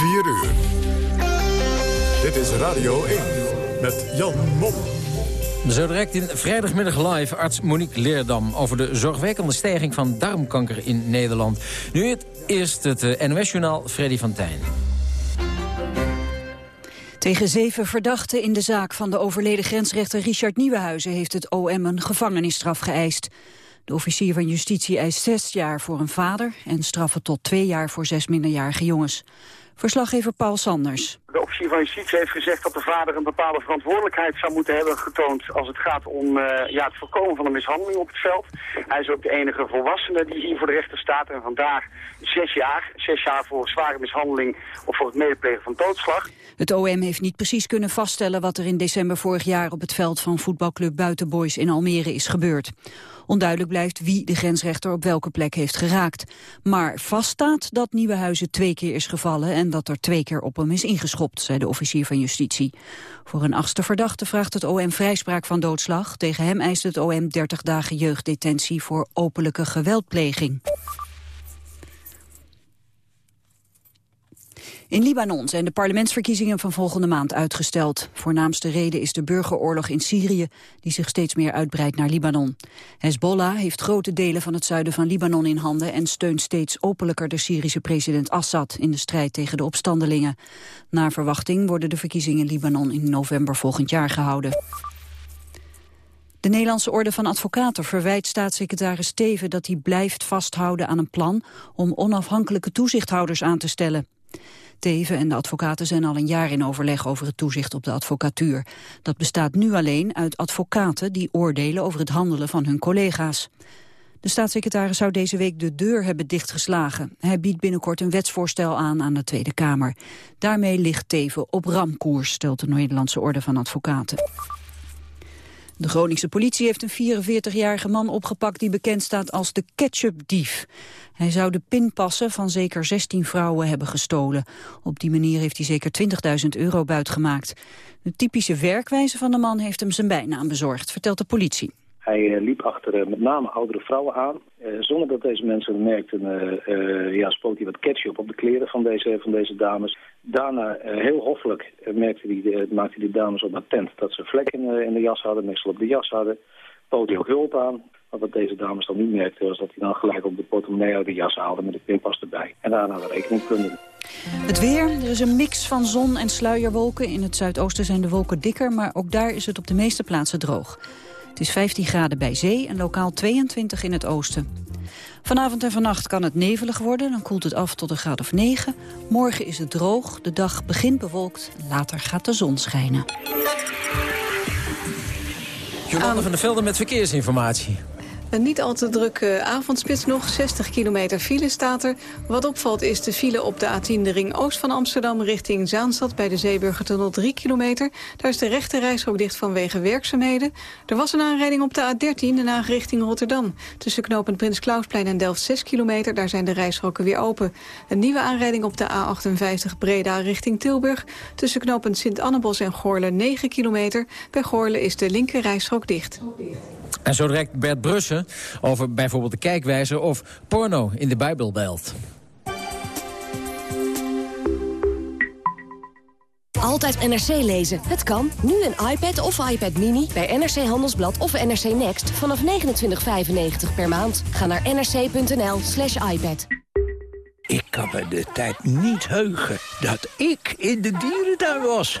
4 uur. Dit is Radio 1 met Jan Mom. Zo direct in vrijdagmiddag live arts Monique Leerdam... over de zorgwekkende stijging van darmkanker in Nederland. Nu het eerst het eh, NOS-journaal Freddy van Tijn. Tegen zeven verdachten in de zaak van de overleden grensrechter Richard Nieuwenhuizen... heeft het OM een gevangenisstraf geëist. De officier van justitie eist zes jaar voor een vader... en straffen tot twee jaar voor zes minderjarige jongens. Verslaggever Paul Sanders. De officier van justitie heeft gezegd dat de vader een bepaalde verantwoordelijkheid zou moeten hebben getoond als het gaat om uh, ja, het voorkomen van een mishandeling op het veld. Hij is ook de enige volwassene die hier voor de rechter staat en vandaag zes jaar. Zes jaar voor zware mishandeling of voor het medeplegen van doodslag. Het OM heeft niet precies kunnen vaststellen wat er in december vorig jaar op het veld van voetbalclub Buitenboys in Almere is gebeurd. Onduidelijk blijft wie de grensrechter op welke plek heeft geraakt. Maar vaststaat dat Nieuwenhuizen twee keer is gevallen en dat er twee keer op hem is ingeschopt, zei de officier van justitie. Voor een achtste verdachte vraagt het OM vrijspraak van doodslag. Tegen hem eist het OM 30 dagen jeugddetentie voor openlijke geweldpleging. In Libanon zijn de parlementsverkiezingen van volgende maand uitgesteld. Voornaamste reden is de burgeroorlog in Syrië, die zich steeds meer uitbreidt naar Libanon. Hezbollah heeft grote delen van het zuiden van Libanon in handen... en steunt steeds openlijker de Syrische president Assad in de strijd tegen de opstandelingen. Naar verwachting worden de verkiezingen in Libanon in november volgend jaar gehouden. De Nederlandse Orde van Advocaten verwijt staatssecretaris Steven dat hij blijft vasthouden aan een plan om onafhankelijke toezichthouders aan te stellen. Teven en de advocaten zijn al een jaar in overleg over het toezicht op de advocatuur. Dat bestaat nu alleen uit advocaten die oordelen over het handelen van hun collega's. De staatssecretaris zou deze week de deur hebben dichtgeslagen. Hij biedt binnenkort een wetsvoorstel aan aan de Tweede Kamer. Daarmee ligt Teven op ramkoers, stelt de Nederlandse Orde van Advocaten. De Groningse politie heeft een 44-jarige man opgepakt die bekend staat als de ketchupdief. Hij zou de pinpassen van zeker 16 vrouwen hebben gestolen. Op die manier heeft hij zeker 20.000 euro buitgemaakt. De typische werkwijze van de man heeft hem zijn bijnaam bezorgd, vertelt de politie. Hij eh, liep achter uh, met name oudere vrouwen aan. Uh, zonder dat deze mensen merkten, ja, spoot hij wat ketchup op de kleren van deze, van deze dames. Daarna, heel hoffelijk, merkte hij, maakte de dames op attent dat ze vlekken in de jas hadden, meestal op de jas hadden. Poot hij ook hulp aan. Wat deze dames dan niet merkten was dat hij dan gelijk op de portemonnee uit de jas haalde met de pinpas erbij. En daarna de rekening kunnen. Het weer, er is een mix van zon en sluierwolken. In het zuidoosten zijn de wolken dikker, maar ook daar is het op de meeste plaatsen droog. Het is 15 graden bij zee en lokaal 22 in het oosten. Vanavond en vannacht kan het nevelig worden, dan koelt het af tot een graad of 9. Morgen is het droog, de dag begint bewolkt, later gaat de zon schijnen. Jolande van der Velden met verkeersinformatie. Een niet al te drukke avondspits nog. 60 kilometer file staat er. Wat opvalt is de file op de A10 de ring oost van Amsterdam... richting Zaanstad bij de Zeeburgertunnel 3 kilometer. Daar is de rechte reishok dicht vanwege werkzaamheden. Er was een aanrijding op de A13, de Haag richting Rotterdam. Tussen knooppunt Prins Klausplein en Delft 6 kilometer. Daar zijn de reishokken weer open. Een nieuwe aanrijding op de A58 Breda richting Tilburg. Tussen knooppunt Sint-Annebos en Goorle 9 kilometer. Bij Goorle is de linker reishok dicht. En zo direct Bert Brussen over bijvoorbeeld de kijkwijze of porno in de Bijbelbelt. Altijd NRC lezen. Het kan. Nu een iPad of iPad Mini bij NRC Handelsblad of NRC Next vanaf 29,95 per maand. Ga naar nrc.nl slash iPad. Ik kan me de tijd niet heugen dat ik in de dierentuin was.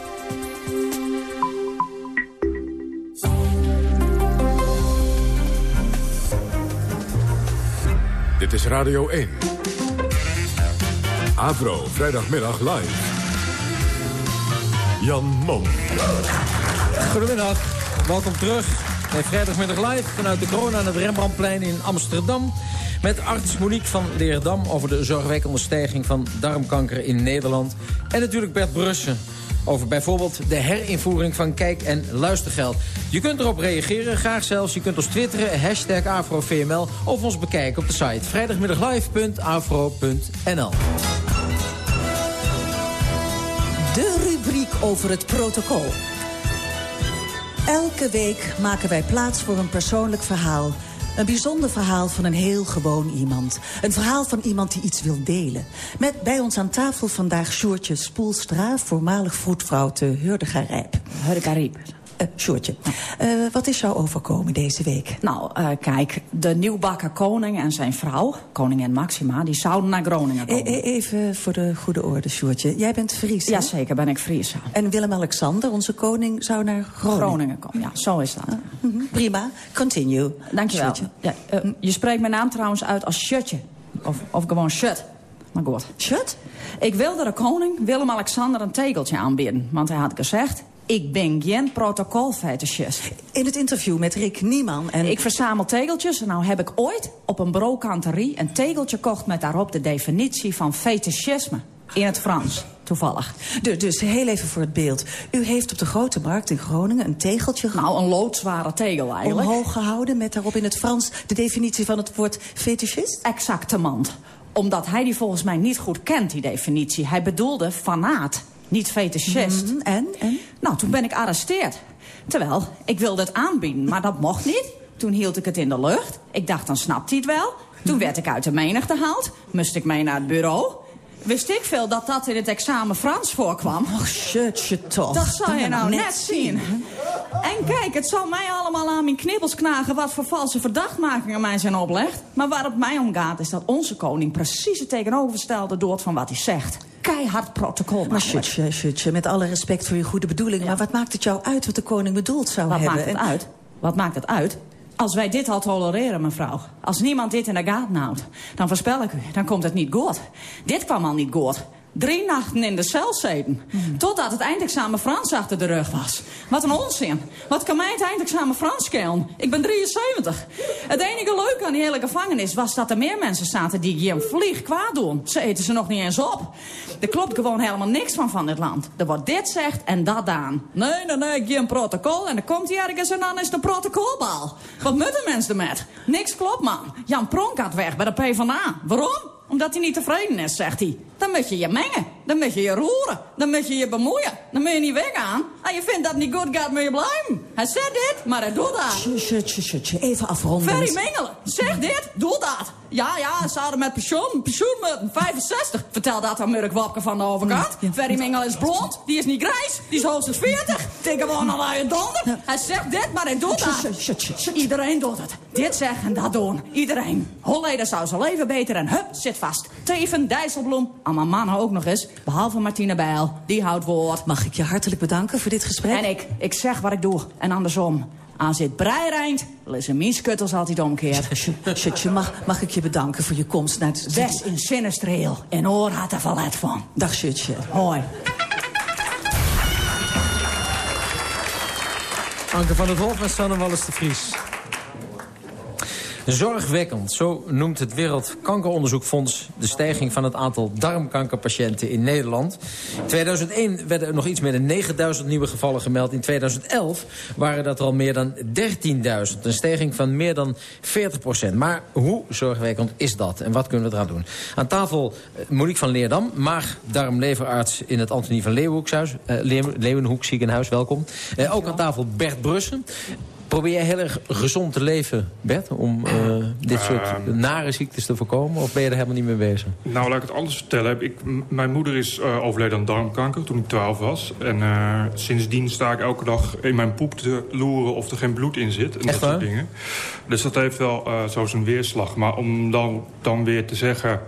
Dit is Radio 1. Avro, vrijdagmiddag live. Jan Mom. Goedemiddag, welkom terug bij Vrijdagmiddag live... vanuit de corona aan het Rembrandtplein in Amsterdam... met arts Monique van Leerdam over de zorgwekkende stijging van darmkanker in Nederland. En natuurlijk Bert Brussen over bijvoorbeeld de herinvoering van kijk- en luistergeld. Je kunt erop reageren, graag zelfs. Je kunt ons twitteren, hashtag AfroVML... of ons bekijken op de site vrijdagmiddaglive.afro.nl. De rubriek over het protocol. Elke week maken wij plaats voor een persoonlijk verhaal... Een bijzonder verhaal van een heel gewoon iemand. Een verhaal van iemand die iets wil delen. Met bij ons aan tafel vandaag Sjoertje Spoelstra... voormalig vroedvrouw te Hurdegarijp. Hurdegarijp. Uh, Sjoertje, uh, wat is jou overkomen deze week? Nou, uh, kijk, de nieuwbakken koning en zijn vrouw, koningin Maxima... die zouden naar Groningen komen. E even voor de goede orde, Sjoertje. Jij bent Fries, hè? Jazeker, ben ik Fries. En Willem-Alexander, onze koning, zou naar Groningen, Groningen komen. Ja, zo is dat. -hmm. Prima, continue. Dankjewel. Ja, je spreekt mijn naam trouwens uit als Shutje. Of, of gewoon Shut. Maar goed. Shut? Ik wilde de koning, Willem-Alexander, een tegeltje aanbieden. Want hij had gezegd... Ik ben geen protocolfetischist. In het interview met Rick Nieman en... Ik verzamel tegeltjes en nou heb ik ooit op een brokanterie... een tegeltje kocht met daarop de definitie van fetischisme. In het Frans, toevallig. Dus, dus heel even voor het beeld. U heeft op de Grote Markt in Groningen een tegeltje... Nou, een loodzware tegel eigenlijk. Omhoog gehouden met daarop in het Frans... de definitie van het woord fetischist? Exactement. Omdat hij die volgens mij niet goed kent, die definitie. Hij bedoelde fanaat niet fetischist. Mm, en, en? Nou, toen ben ik arresteerd. Terwijl, ik wilde het aanbieden, maar dat mocht niet. Toen hield ik het in de lucht. Ik dacht, dan snapt hij het wel. Toen werd ik uit de menigte gehaald. Moest ik mee naar het bureau. Wist ik veel dat dat in het examen Frans voorkwam. Och, shutje toch. Dat zal je nou net zien. En kijk, het zal mij allemaal aan mijn knibbels knagen... wat voor valse verdachtmakingen mij zijn oplegd. Maar waar het mij om gaat is dat onze koning... precies het tegenovergestelde doet van wat hij zegt keihard protocol. Maar shutje, shutje, met alle respect voor je goede bedoeling... Ja. maar wat maakt het jou uit wat de koning bedoeld zou wat hebben? Wat maakt het uit? Wat maakt het uit? Als wij dit al tolereren, mevrouw. Als niemand dit in de gaten houdt. Dan voorspel ik u, dan komt het niet goed. Dit kwam al niet goed. Drie nachten in de cel zitten. Totdat het eindexamen Frans achter de rug was. Wat een onzin. Wat kan mij het eindexamen Frans kelen? Ik ben 73. Het enige leuke aan die hele gevangenis was dat er meer mensen zaten die geen vlieg kwaad doen. Ze eten ze nog niet eens op. Er klopt gewoon helemaal niks van van dit land. Er wordt dit zegt en dat aan. Nee, nee, nee, geen protocol. En dan komt hij ergens en dan is een protocolbal. Wat moeten mensen ermet? Niks klopt, man. Jan Pronk gaat weg bij de PvdA. Waarom? Omdat hij niet tevreden is, zegt hij. Dan moet je je mengen. Dan moet je je roeren. Dan moet je je bemoeien. Dan moet je niet weggaan. En je vindt dat niet goed gaat, moet je blijven. Hij zegt dit, maar hij doet dat. Shutje, even afronden. Ferry Mengelen, zeg dit, doe dat. Ja, ja, ze hadden met pensioen, pensioen met 65. Vertel dat aan Murk Wapke van de overkant. Ja. Ferry is blond, die is niet grijs, die is hoogstens 40. Tik gewoon al uit donder. Ja. Hij zegt dit, maar hij doet dat. Shutje, Iedereen doet het. Dit zeggen en dat doen. Iedereen. Holleder zou zijn leven beter en hup, zit vast. Teven, Dijsselbloem, allemaal mannen ook nog eens. Behalve Martine Bijl, die houdt woord. Mag ik je hartelijk bedanken voor dit gesprek? En ik, ik zeg wat ik doe. En andersom. Aan zit breireind, lezen mieskuttels altijd omkeert. Shutje, mag, mag ik je bedanken voor je komst naar het... Wes in Sinnestreel. En oor had er verlet van. Dag, Shutje. Hoi. Anke van het Hof en Sanne Wallis de Vries. Zorgwekkend, zo noemt het Wereldkankeronderzoekfonds... de stijging van het aantal darmkankerpatiënten in Nederland. In 2001 werden er nog iets meer dan 9000 nieuwe gevallen gemeld. In 2011 waren dat al meer dan 13.000. Een stijging van meer dan 40% Maar hoe zorgwekkend is dat en wat kunnen we eraan doen? Aan tafel Monique van Leerdam, maag-darm-leverarts... in het Antonie van Leeuwenhoek, Leeuwenhoek ziekenhuis, welkom. Uh, ook aan tafel Bert Brussen Probeer jij heel erg gezond te leven, Bert? Om uh, dit soort Ehm. nare ziektes te voorkomen? Of ben je er helemaal niet mee bezig? Nou, laat ik het anders vertellen. Ik, mijn moeder is eh, overleden aan darmkanker toen ik 12 was. En eh, sindsdien sta ik elke dag in mijn poep te loeren of er geen bloed in zit. En Echt dat soort dingen. Dus dat heeft wel eh, zo zijn weerslag. Maar om dan, dan weer te zeggen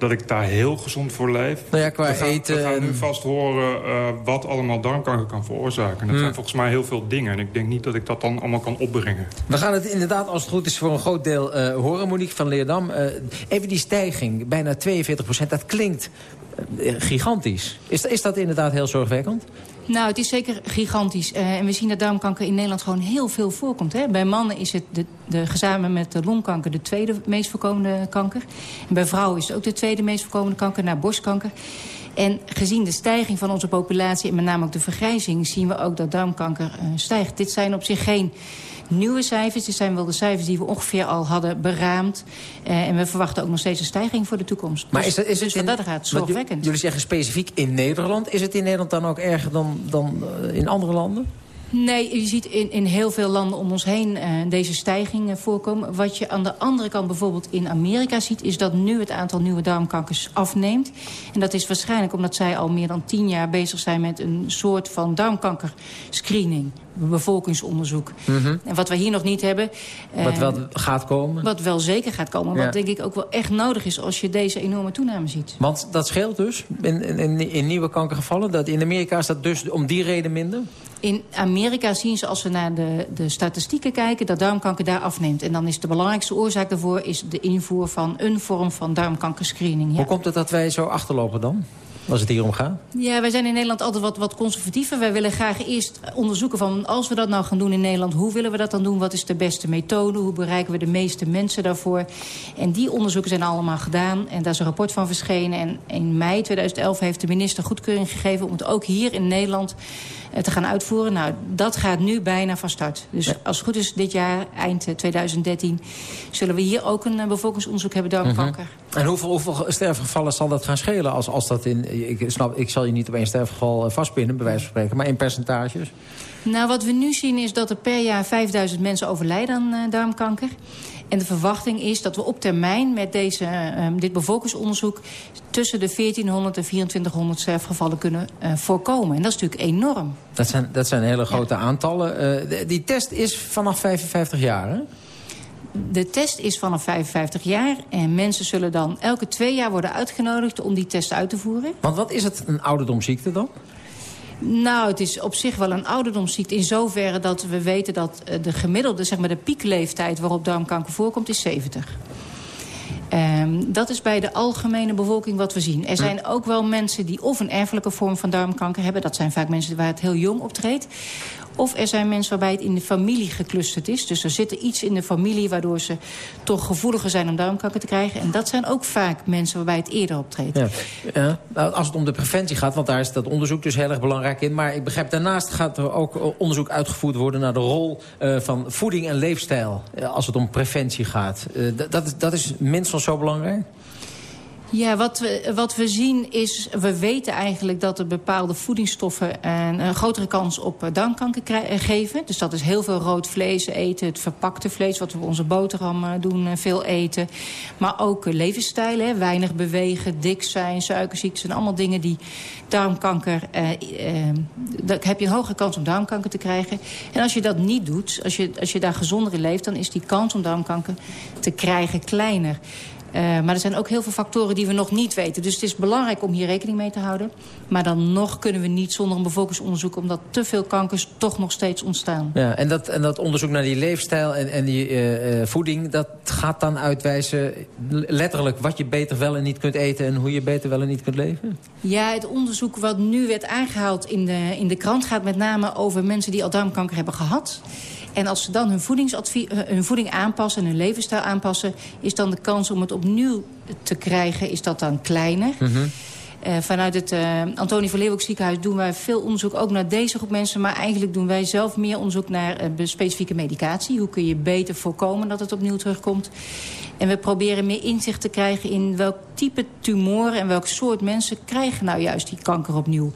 dat ik daar heel gezond voor leef... Nou ja, qua we gaan, eten We gaan nu vast horen eh, wat allemaal darmkanker kan veroorzaken. En dat Hmm. zijn volgens mij heel veel dingen. En ik denk niet dat ik dat dan allemaal kan opbrengen. We gaan het inderdaad, als het goed is, voor een groot deel eh, horen, Monique van Leerdam. Eh, even die stijging, bijna 42 procent, dat klinkt gigantisch. Is, is dat inderdaad heel zorgwekkend? Nou, het is zeker gigantisch. Eh, en we zien dat darmkanker in Nederland gewoon heel veel voorkomt. Hè? Bij mannen is het de, de, met de longkanker de tweede meest voorkomende kanker. En bij vrouwen is het ook de tweede meest voorkomende kanker na borstkanker. En gezien de stijging van onze populatie en met name ook de vergrijzing... zien we ook dat darmkanker eh, stijgt. Dit zijn op zich geen nieuwe cijfers. Dit zijn wel de cijfers die we ongeveer al hadden beraamd. Eh, en we verwachten ook nog steeds een stijging voor de toekomst. Maar dus, is, dat, is dus het wat in- dat gaat, zorgwekkend. Jullie zeggen specifiek in Nederland. Is het in Nederland dan ook erger dan, dan eh, in andere landen? Nee, je ziet in, in heel veel landen om ons heen eh, deze stijging eh, voorkomen. Wat je aan de andere kant bijvoorbeeld in Amerika ziet... is dat nu het aantal nieuwe darmkankers afneemt. En dat is waarschijnlijk omdat zij al meer dan tien jaar bezig zijn... met een soort van darmkankerscreening, bevolkingsonderzoek. En wat we hier nog niet hebben... eh, Wat wel gaat komen? wat wel zeker gaat komen. Ja. Wat denk ik ook wel echt nodig is als je deze enorme toename ziet. Want dat scheelt dus in, in, in, in nieuwe kankergevallen. Dat in Amerika is dat dus om die reden minder? In Amerika zien ze, als we naar de, de statistieken kijken... dat darmkanker daar afneemt. En dan is de belangrijkste oorzaak daarvoor... is de invoer van een vorm van darmkankerscreening. Ja. Hoe komt het dat wij zo achterlopen dan? Als het hier om gaat? Ja, wij zijn in Nederland altijd wat, wat conservatiever. Wij willen graag eerst onderzoeken van als we dat nou gaan doen in Nederland... hoe willen we dat dan doen? Wat is de beste methode? Hoe bereiken we de meeste mensen daarvoor? En die onderzoeken zijn allemaal gedaan. En daar is een rapport van verschenen. En in mei 2011 heeft de minister goedkeuring gegeven... om het ook hier in Nederland te gaan uitvoeren. Nou, dat gaat nu bijna van start. Dus als het goed is dit jaar, eind eh, 2013... zullen we hier ook een eh, bevolkingsonderzoek hebben darmkanker. En hoeveel, hoeveel sterfgevallen zal dat gaan schelen? Als, als dat in, ik, snap, ik zal je niet op één sterfgeval eh, vastpinnen, bij wijze van spreken. Maar in percentages? Nou, wat we nu zien is dat er per jaar 5000 mensen overlijden aan eh, darmkanker. En de verwachting is dat we op termijn met deze, eh, dit bevolkingsonderzoek... tussen de 1400 en 2400 sterfgevallen kunnen eh, voorkomen. En dat is natuurlijk enorm. Dat zijn, dat zijn hele grote aantallen. Eh, die test is vanaf 55 jaar, hè? De test is vanaf 55 jaar. En mensen zullen dan elke twee jaar worden uitgenodigd om die test uit te voeren. Want wat is het, een ouderdomsziekte dan? Nou, het is op zich wel een ouderdomsziekte in zoverre dat we weten dat eh, de gemiddelde, zeg maar de piekleeftijd waarop darmkanker voorkomt, is 70. Ehm, dat is bij de algemene bevolking wat we zien. Er zijn ook wel mensen die of een erfelijke vorm van darmkanker hebben. Dat zijn vaak mensen waar het heel jong optreedt. Of er zijn mensen waarbij het in de familie geclusterd is. Dus er zit iets in de familie waardoor ze toch gevoeliger zijn om darmkanker te krijgen. En dat zijn ook vaak mensen waarbij het eerder optreedt. Ja. Ja, nou, als het om de preventie gaat, want daar is dat onderzoek dus heel erg belangrijk in. Maar ik begrijp, daarnaast gaat er ook eh, onderzoek uitgevoerd worden... naar de rol eh, van voeding en leefstijl eh, als het om preventie gaat. D- dat, dat is minstens zo belangrijk? Ja, wat we, wat we zien is, we weten eigenlijk dat er bepaalde voedingsstoffen een, een grotere kans op eh, darmkanker eh, geven. Dus dat is heel veel rood vlees eten, het verpakte vlees, wat we onze boterham eh, doen, veel eten. Maar ook levensstijlen, weinig bewegen, dik zijn, suikerziekte, zijn allemaal dingen die darmkanker, eh, heb je een hogere kans om darmkanker te krijgen. En als je dat niet doet, als je, als je daar gezonder in leeft, dan is die kans om darmkanker te krijgen kleiner. Eh, maar er zijn ook heel veel factoren die we nog niet weten. Dus het is belangrijk om hier rekening mee te houden. Maar dan nog kunnen we niet zonder een bevolkingsonderzoek... omdat te veel kankers toch nog steeds ontstaan. Ja, en, dat, en dat onderzoek naar die leefstijl en, en die eh, eh, voeding... dat gaat dan uitwijzen letterlijk wat je beter wel en niet kunt eten... en hoe je beter wel en niet kunt leven? Ja, het onderzoek wat nu werd aangehaald in de, in de krant... gaat met name over mensen die al darmkanker hebben gehad. En als ze dan hun, eh, hun voeding aanpassen en hun levensstijl aanpassen... is dan de kans om het opnieuw te krijgen, is dat dan kleiner... Eh, vanuit het eh Antonie van Leeuwenhoek ziekenhuis doen wij veel onderzoek ook naar deze groep mensen. Maar eigenlijk doen wij zelf meer onderzoek naar be- specifieke medicatie. Hoe kun je beter voorkomen dat het opnieuw terugkomt. En we proberen meer inzicht te krijgen in welk type tumoren en welk soort mensen krijgen nou juist die kanker opnieuw.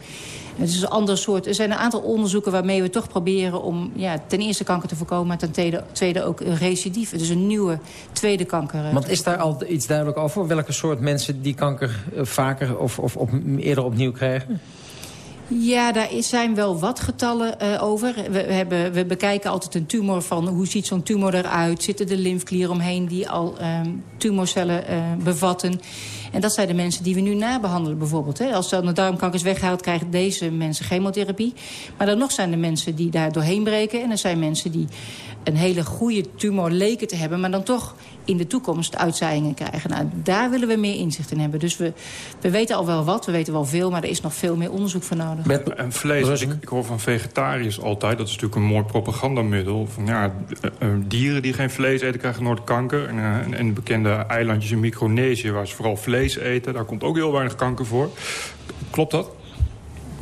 Het is een ander soort. Er zijn een aantal onderzoeken waarmee we toch proberen om ja, ten eerste kanker te voorkomen, maar ten tweede, tweede ook een recidief. Dus een nieuwe tweede kanker. Want is daar al iets duidelijk over? Welke soort mensen die kanker eh, vaker of, of op, eerder opnieuw krijgen? Ja, daar zijn wel wat getallen uh, over. We, we, hebben, we bekijken altijd een tumor van hoe ziet zo'n tumor eruit. Zitten de lymfklieren omheen die al um, tumorcellen uh, bevatten. En dat zijn de mensen die we nu nabehandelen bijvoorbeeld. Hè. Als de darmkanker is weggehaald, krijgen deze mensen chemotherapie. Maar dan nog zijn er mensen die daar doorheen breken. En er zijn mensen die een hele goede tumor leken te hebben... maar dan toch in de toekomst uitzaaiingen krijgen. Nou, daar willen we meer inzicht in hebben. Dus we, we weten al wel wat, we weten wel veel... maar er is nog veel meer onderzoek voor nodig. Met, en vlees, ik, ik, hoor van vegetariërs altijd... dat is natuurlijk een mooi propagandamiddel. Van, ja, eh, eh, dieren die geen vlees eten krijgen nooit kanker. En, uh, en de bekende eilandjes in Micronesië... waar ze vooral vlees eten, daar komt ook heel weinig kanker voor. Klopt dat?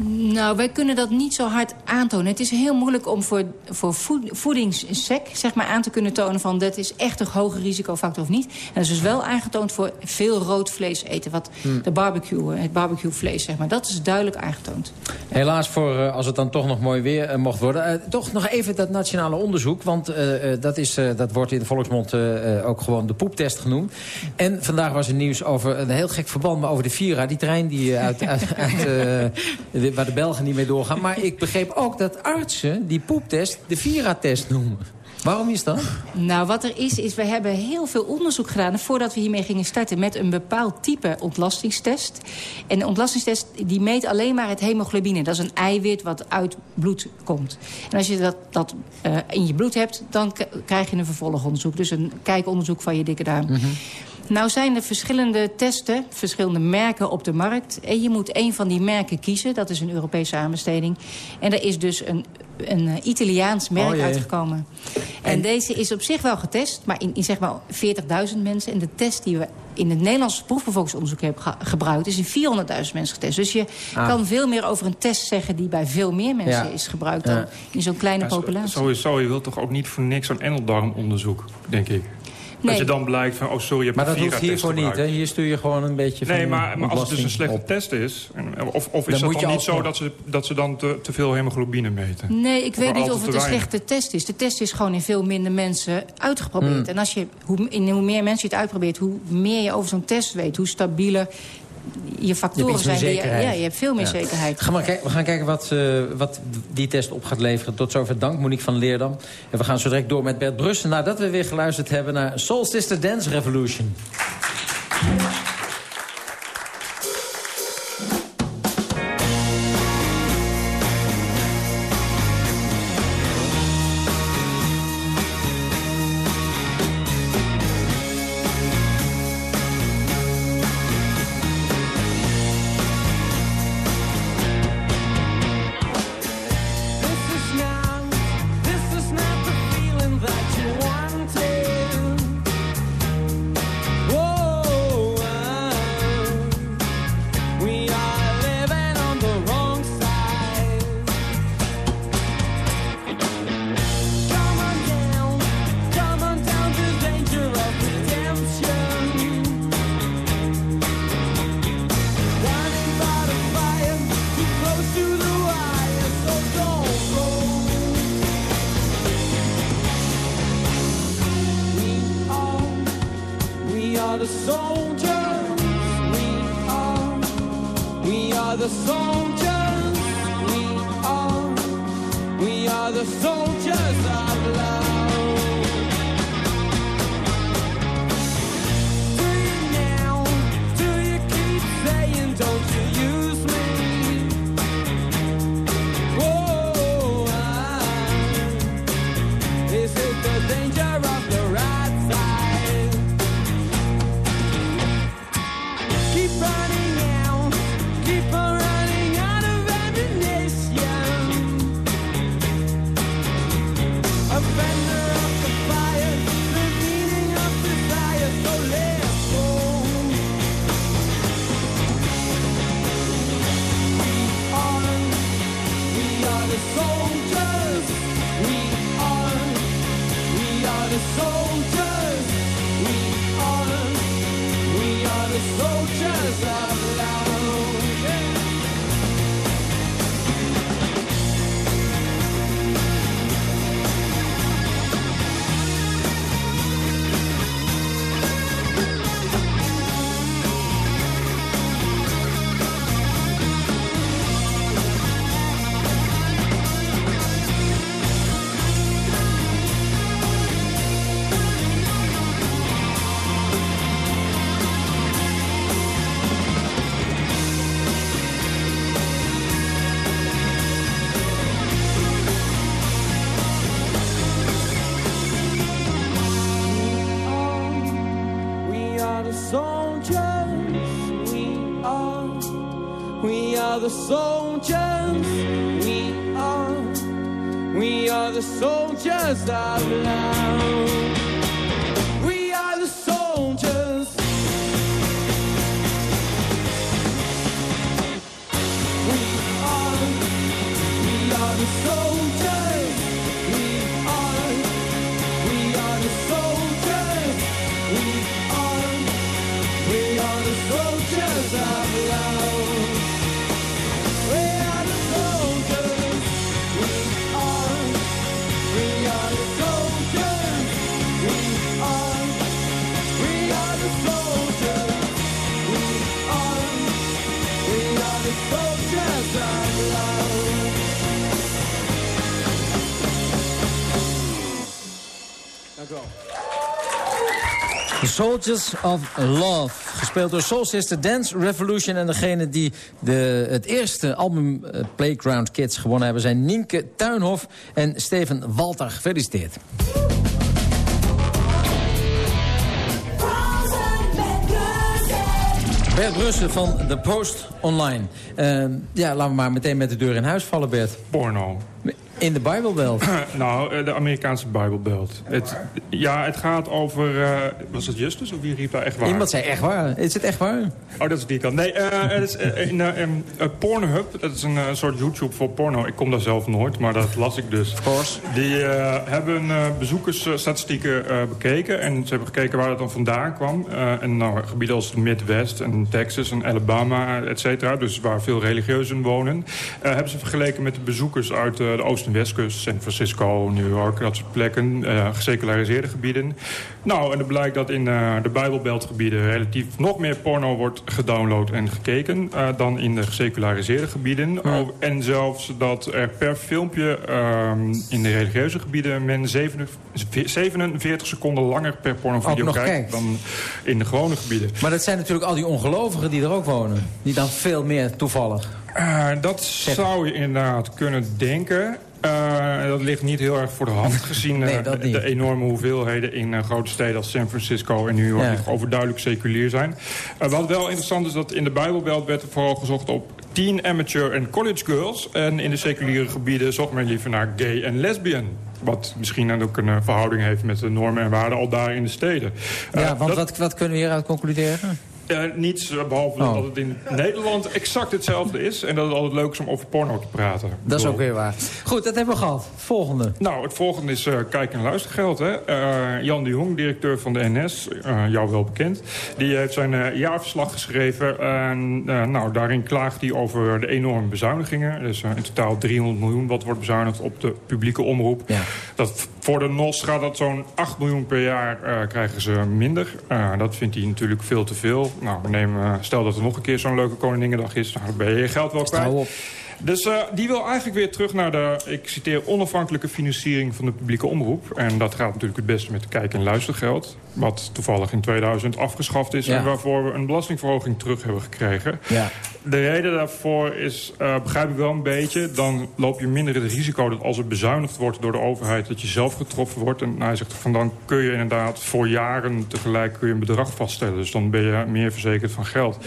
Nou, wij kunnen dat niet zo hard aantonen. Het is heel moeilijk om voor, voor voedingssec zeg maar, aan te kunnen tonen... van dat is echt een hoge risicofactor of niet. En dat is dus wel aangetoond voor veel rood vlees eten. Wat hmm. de barbecue, het barbecuevlees, zeg maar. Dat is duidelijk aangetoond. Helaas, voor, uh, als het dan toch nog mooi weer uh, mocht worden... Uh, toch nog even dat nationale onderzoek. Want dat, is, dat wordt in de volksmond ook gewoon de poeptest genoemd. En vandaag was er nieuws over een heel gek verband... maar over de Vira, die trein die uit... uit, uit waar de Belgen niet mee doorgaan. Maar ik begreep ook dat artsen die poeptest de Vira-test noemen. Waarom is dat? Nou, wat er is, is we hebben heel veel onderzoek gedaan... voordat we hiermee gingen starten met een bepaald type ontlastingstest. En de ontlastingstest die meet alleen maar het hemoglobine. Dat is een eiwit wat uit bloed komt. En als je dat, dat uh, in je bloed hebt, dan krijg je een vervolgonderzoek. Dus een kijkonderzoek van je dikke duim. Mm -hmm. Nou zijn er verschillende testen, verschillende merken op de markt. En je moet één van die merken kiezen. Dat is een Europese aanbesteding. En er is dus een, een eh, Italiaans merk oh uitgekomen. En, en, deze is op zich wel getest, maar in, in zeg maar 40.000 mensen. En de test die we in het Nederlandse proefbevolkingsonderzoek hebben ge gebruikt... is in 400.000 mensen getest. Dus je ah. kan veel meer over een test zeggen... die bij veel meer mensen ja. is gebruikt dan ja. in zo'n kleine populatie. Sowieso, je wilt toch ook niet voor niks zo'n endeldarmonderzoek, denk ik. Nee. Dat je dan blijkt van, oh sorry, je hebt Maar dat hoeft hiervoor niet, hè? Hier stuur je gewoon een beetje Nee, maar, maar als het dus een slechte op. test is... Of, of is dan dat dan niet zo dat ze, dat ze dan te, te veel hemoglobine meten? Nee, ik weet niet of het een slechte test is. De test is gewoon in veel minder mensen uitgeprobeerd. Mm. En als je, hoe, in hoe meer mensen je het uitprobeert... hoe meer je over zo'n test weet, hoe stabieler je factoren zijn. Die, ja, je hebt veel meer ja. zekerheid. Maar we gaan kijken wat, uh, wat die test op gaat leveren. Tot zover dank, Monique van Leerdam. En we gaan zo direct door met Bert Brussen... nadat we weer geluisterd hebben naar Soul Sister Dance Revolution. Soldiers. We are. We are the soldiers of love. We are the soldiers. We are. We are the soldiers. Wel. The Soldiers of Love. Gespeeld door Soul Sister Dance Revolution. En degene die de, het eerste album eh, Playground Kids gewonnen hebben... zijn Nienke Tuinhof en Steven Walter. Gefeliciteerd. Bert Brussen van The Post Online. Eh, ja, laten we maar meteen met de deur in huis vallen, Bert. Porno. In de Bijbelbelt. nou, eh, de Amerikaanse Bijbelbelt. Het, ja, het gaat over... eh, was het Justus of wie riep daar echt waar? Iemand zei echt waar. Is het echt waar? Oh, dat is die kant. Nee, eh, het is, in, Pornhub, dat is een soort YouTube voor porno. Ik kom daar zelf nooit, maar dat las ik dus. Die eh, hebben bezoekersstatistieken bekeken. En ze hebben gekeken waar dat dan vandaan kwam. En nou, gebieden als het Midwest en Texas en Alabama, et cetera. Dus waar veel religieuzen wonen. hebben ze vergeleken met de bezoekers uit de Oost- Westkust. San Francisco, New York, dat soort plekken. eh, geseculariseerde gebieden. Nou, en het blijkt dat in eh, de Bijbelbeltgebieden... relatief nog meer porno wordt gedownload en gekeken... eh, dan in de geseculariseerde gebieden. En zelfs dat er per filmpje ehm, in de religieuze gebieden... men 47 47 seconden langer per pornovideo kijkt... kijkt. dan in de gewone gebieden. Maar dat zijn natuurlijk al die ongelovigen die er ook wonen. Die dan veel meer toevallig. Dat zou je inderdaad kunnen denken. Eh, dat ligt niet heel erg voor de hand, gezien eh, Nee, de, enorme hoeveelheden in eh, grote steden als San Francisco en New York, Ja. die overduidelijk seculier zijn. Wat wel interessant is dat in de Bijbelbelt werd er vooral gezocht op teen, amateur en college girls. En in de seculiere gebieden zocht men liever naar gay en lesbian. Wat misschien dan ook een verhouding heeft met de normen en waarden al daar in de steden. Ja, want dat- wat, wat kunnen we hieruit concluderen? Eh, niets, eh, behalve Oh. dat het in Nederland exact hetzelfde is. En dat het altijd leuk is om over porno te praten. Dat is ook weer waar. Goed, dat hebben we gehad. Volgende. Nou, het volgende is eh, kijk- en luistergeld. Hè. Eh, Jan de Jong, directeur van de NS, jou wel bekend... die heeft zijn jaarverslag geschreven. En nou, daarin klaagt hij over de enorme bezuinigingen. Dus in totaal 300 miljoen wat wordt bezuinigd op de publieke omroep. Dat, voor de NOS gaat dat zo'n 8 miljoen per jaar eh, krijgen ze minder. Eh, dat vindt hij natuurlijk veel te veel. Nou, nemen, eh, stel dat er nog een keer zo'n leuke Koninginnedag is... Nou, dan ben je je geld wel kwijt. Dus eh, die wil eigenlijk weer terug naar de, ik citeer, onafhankelijke financiering van de publieke omroep. En dat gaat natuurlijk het beste met kijk- en luistergeld. Wat toevallig in 2000 afgeschaft is Ja. en waarvoor we een belastingverhoging terug hebben gekregen. Ja. De reden daarvoor is, eh, begrijp ik wel een beetje... dan loop je minder het risico dat als er bezuinigd wordt door de overheid... dat je zelf getroffen wordt. En hij zegt van dan kun je inderdaad voor jaren tegelijk kun je een bedrag vaststellen. Dus dan ben je meer verzekerd van geld.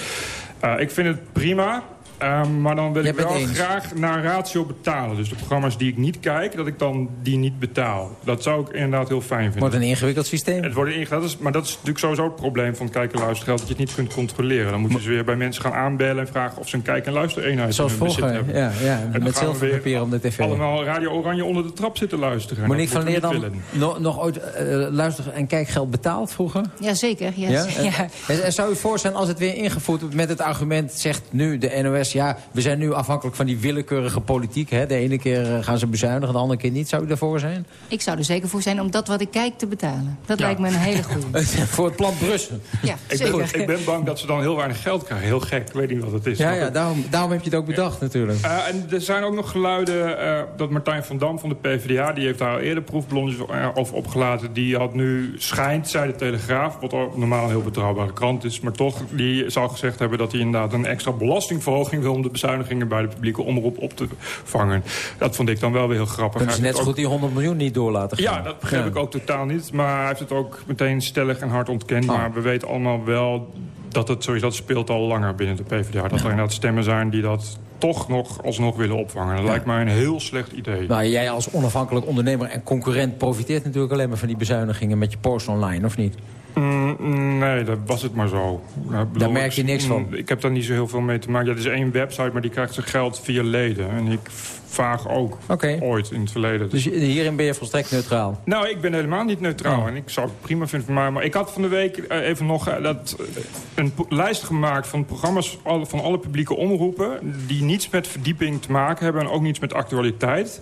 Eh, ik vind het prima. Ehm, maar dan wil Jij ik wel eens. graag naar ratio betalen. Dus de programma's die ik niet kijk, dat ik dan die niet betaal. Dat zou ik inderdaad heel fijn vinden. Wordt een ingewikkeld systeem. Het wordt ingewikkeld, maar dat is natuurlijk sowieso het probleem van kijken en luistergeld... dat je het niet kunt controleren. Dan moeten ze weer bij mensen gaan aanbellen en vragen... of ze een kijk- en luistereenheid Zoals vroeger, hebben. ja, ja, En dan met gaan we zilverpapier op de tv. allemaal Radio Oranje onder de trap zitten luisteren. En Monique van Leerdam, nog, nog ooit eh, luister- en kijkgeld betaald vroeger? Jazeker, ja. Ja? ja. En, en zou u voor zijn als het weer ingevoerd wordt met het argument... zegt nu de NOS, ja, we zijn nu afhankelijk van die willekeurige politiek. Hè? De ene keer eh, gaan ze bezuinigen, de andere keer niet. Zou u daarvoor zijn? Ik zou er zeker voor zijn om dat wat ik kijk te betalen. Dat Ja. lijkt me een hele goede. voor het plan Brussel. Ja, Ik zeker. ben, ik ben bang dat ze dan heel weinig geld krijgen. Heel gek, ik weet niet wat het is. Ja, ja daarom, daarom heb je het ook bedacht natuurlijk. Eh, en er zijn ook nog geluiden eh, dat Martijn van Dam van de PvdA... die heeft daar al eerder proefballonnetjes eh, over opgelaten. Die had nu schijnt, zei de Telegraaf... wat ook normaal een heel betrouwbare krant is... maar toch, die zou gezegd hebben dat hij inderdaad... een extra belastingverhoging wil... om de bezuinigingen bij de publieke omroep op te vangen. Dat vond ik dan wel weer heel grappig. Kunnen ze net zo ook- goed die 100 miljoen niet door laten gaan? ja, dat begrijp Ja. ik ook totaal niet. Maar hij heeft het ook meteen stellig en hard ontkend. Maar we weten allemaal wel dat het sowieso dat speelt al langer binnen de PvdA. Dat er inderdaad stemmen zijn die dat toch nog alsnog willen opvangen. Dat lijkt mij een heel slecht idee. Nou, jij als onafhankelijk ondernemer en concurrent... profiteert natuurlijk alleen maar van die bezuinigingen met je post online, of niet? Mm, nee, dat was het maar zo. Nou, bedoel, Daar merk je ik- niks van. mm, Ik heb daar niet zo heel veel mee te maken. Ja, er is één website, maar die krijgt zijn geld via leden. En ik vaag ook ooit in het verleden. Dus hierin ben je volstrekt neutraal? Nou, ik ben helemaal niet neutraal. Oh. En ik zou het prima vinden van mij. Maar ik had van de week eh, even nog eh, dat, eh, een lijst gemaakt van programma's van alle publieke omroepen... die niets met verdieping te maken hebben en ook niets met actualiteit.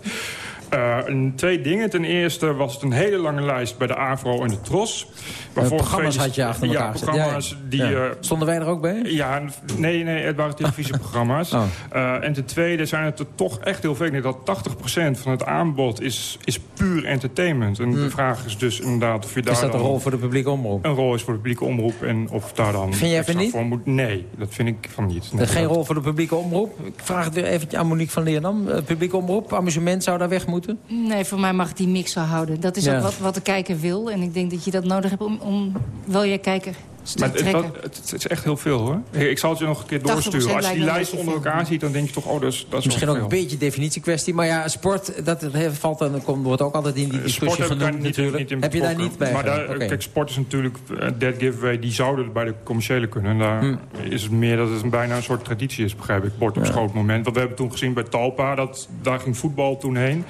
Eh, twee dingen. Ten eerste was het een hele lange lijst bij de AVRO en de TROS. Waarvoor programma's had je achter elkaar Ja, programma's Ja, ja. die... Ja. eh, Stonden wij er ook bij? ja, nee, nee, het waren televisieprogramma's. Oh. En ten tweede zijn het er toch echt heel veel. Ik denk dat 80% van het aanbod is, is puur entertainment. En de vraag is dus inderdaad of je daar Hmm. Is dat een rol voor de publieke omroep? een rol is voor de publieke omroep en of daar dan Vind jij van niet? voor moet. Nee, dat vind ik van niet. Nee, geen dat- rol voor de publieke omroep? Ik vraag het weer even aan Monique van Leerdam. Eh, publieke omroep, amusement zou daar weg moeten? Nee, voor mij mag die mix wel houden. Dat is Ja. ook wat, wat de kijker wil. En ik denk dat je dat nodig hebt om, om wel je kijker Maar het, het, het is echt heel veel hoor. Ik zal het je nog een keer 80% doorsturen. Als je die een lijst onder elkaar ziet, dan denk je toch, oh, dat is, dat is Misschien ook een beetje definitiekwestie. Maar ja, sport, dat valt dan, komt, wordt ook altijd in die Sport discussie genoemd niet, natuurlijk. niet in heb je daar niet bij Maar daar, kijk, sport is natuurlijk eh, dead giveaway. Die zouden bij de commerciële kunnen. En daar Hm. is het meer dat het een, bijna een soort traditie is, begrijp ik. Bord op schoot moment. Want we hebben toen gezien bij Talpa, dat, daar ging voetbal toen heen.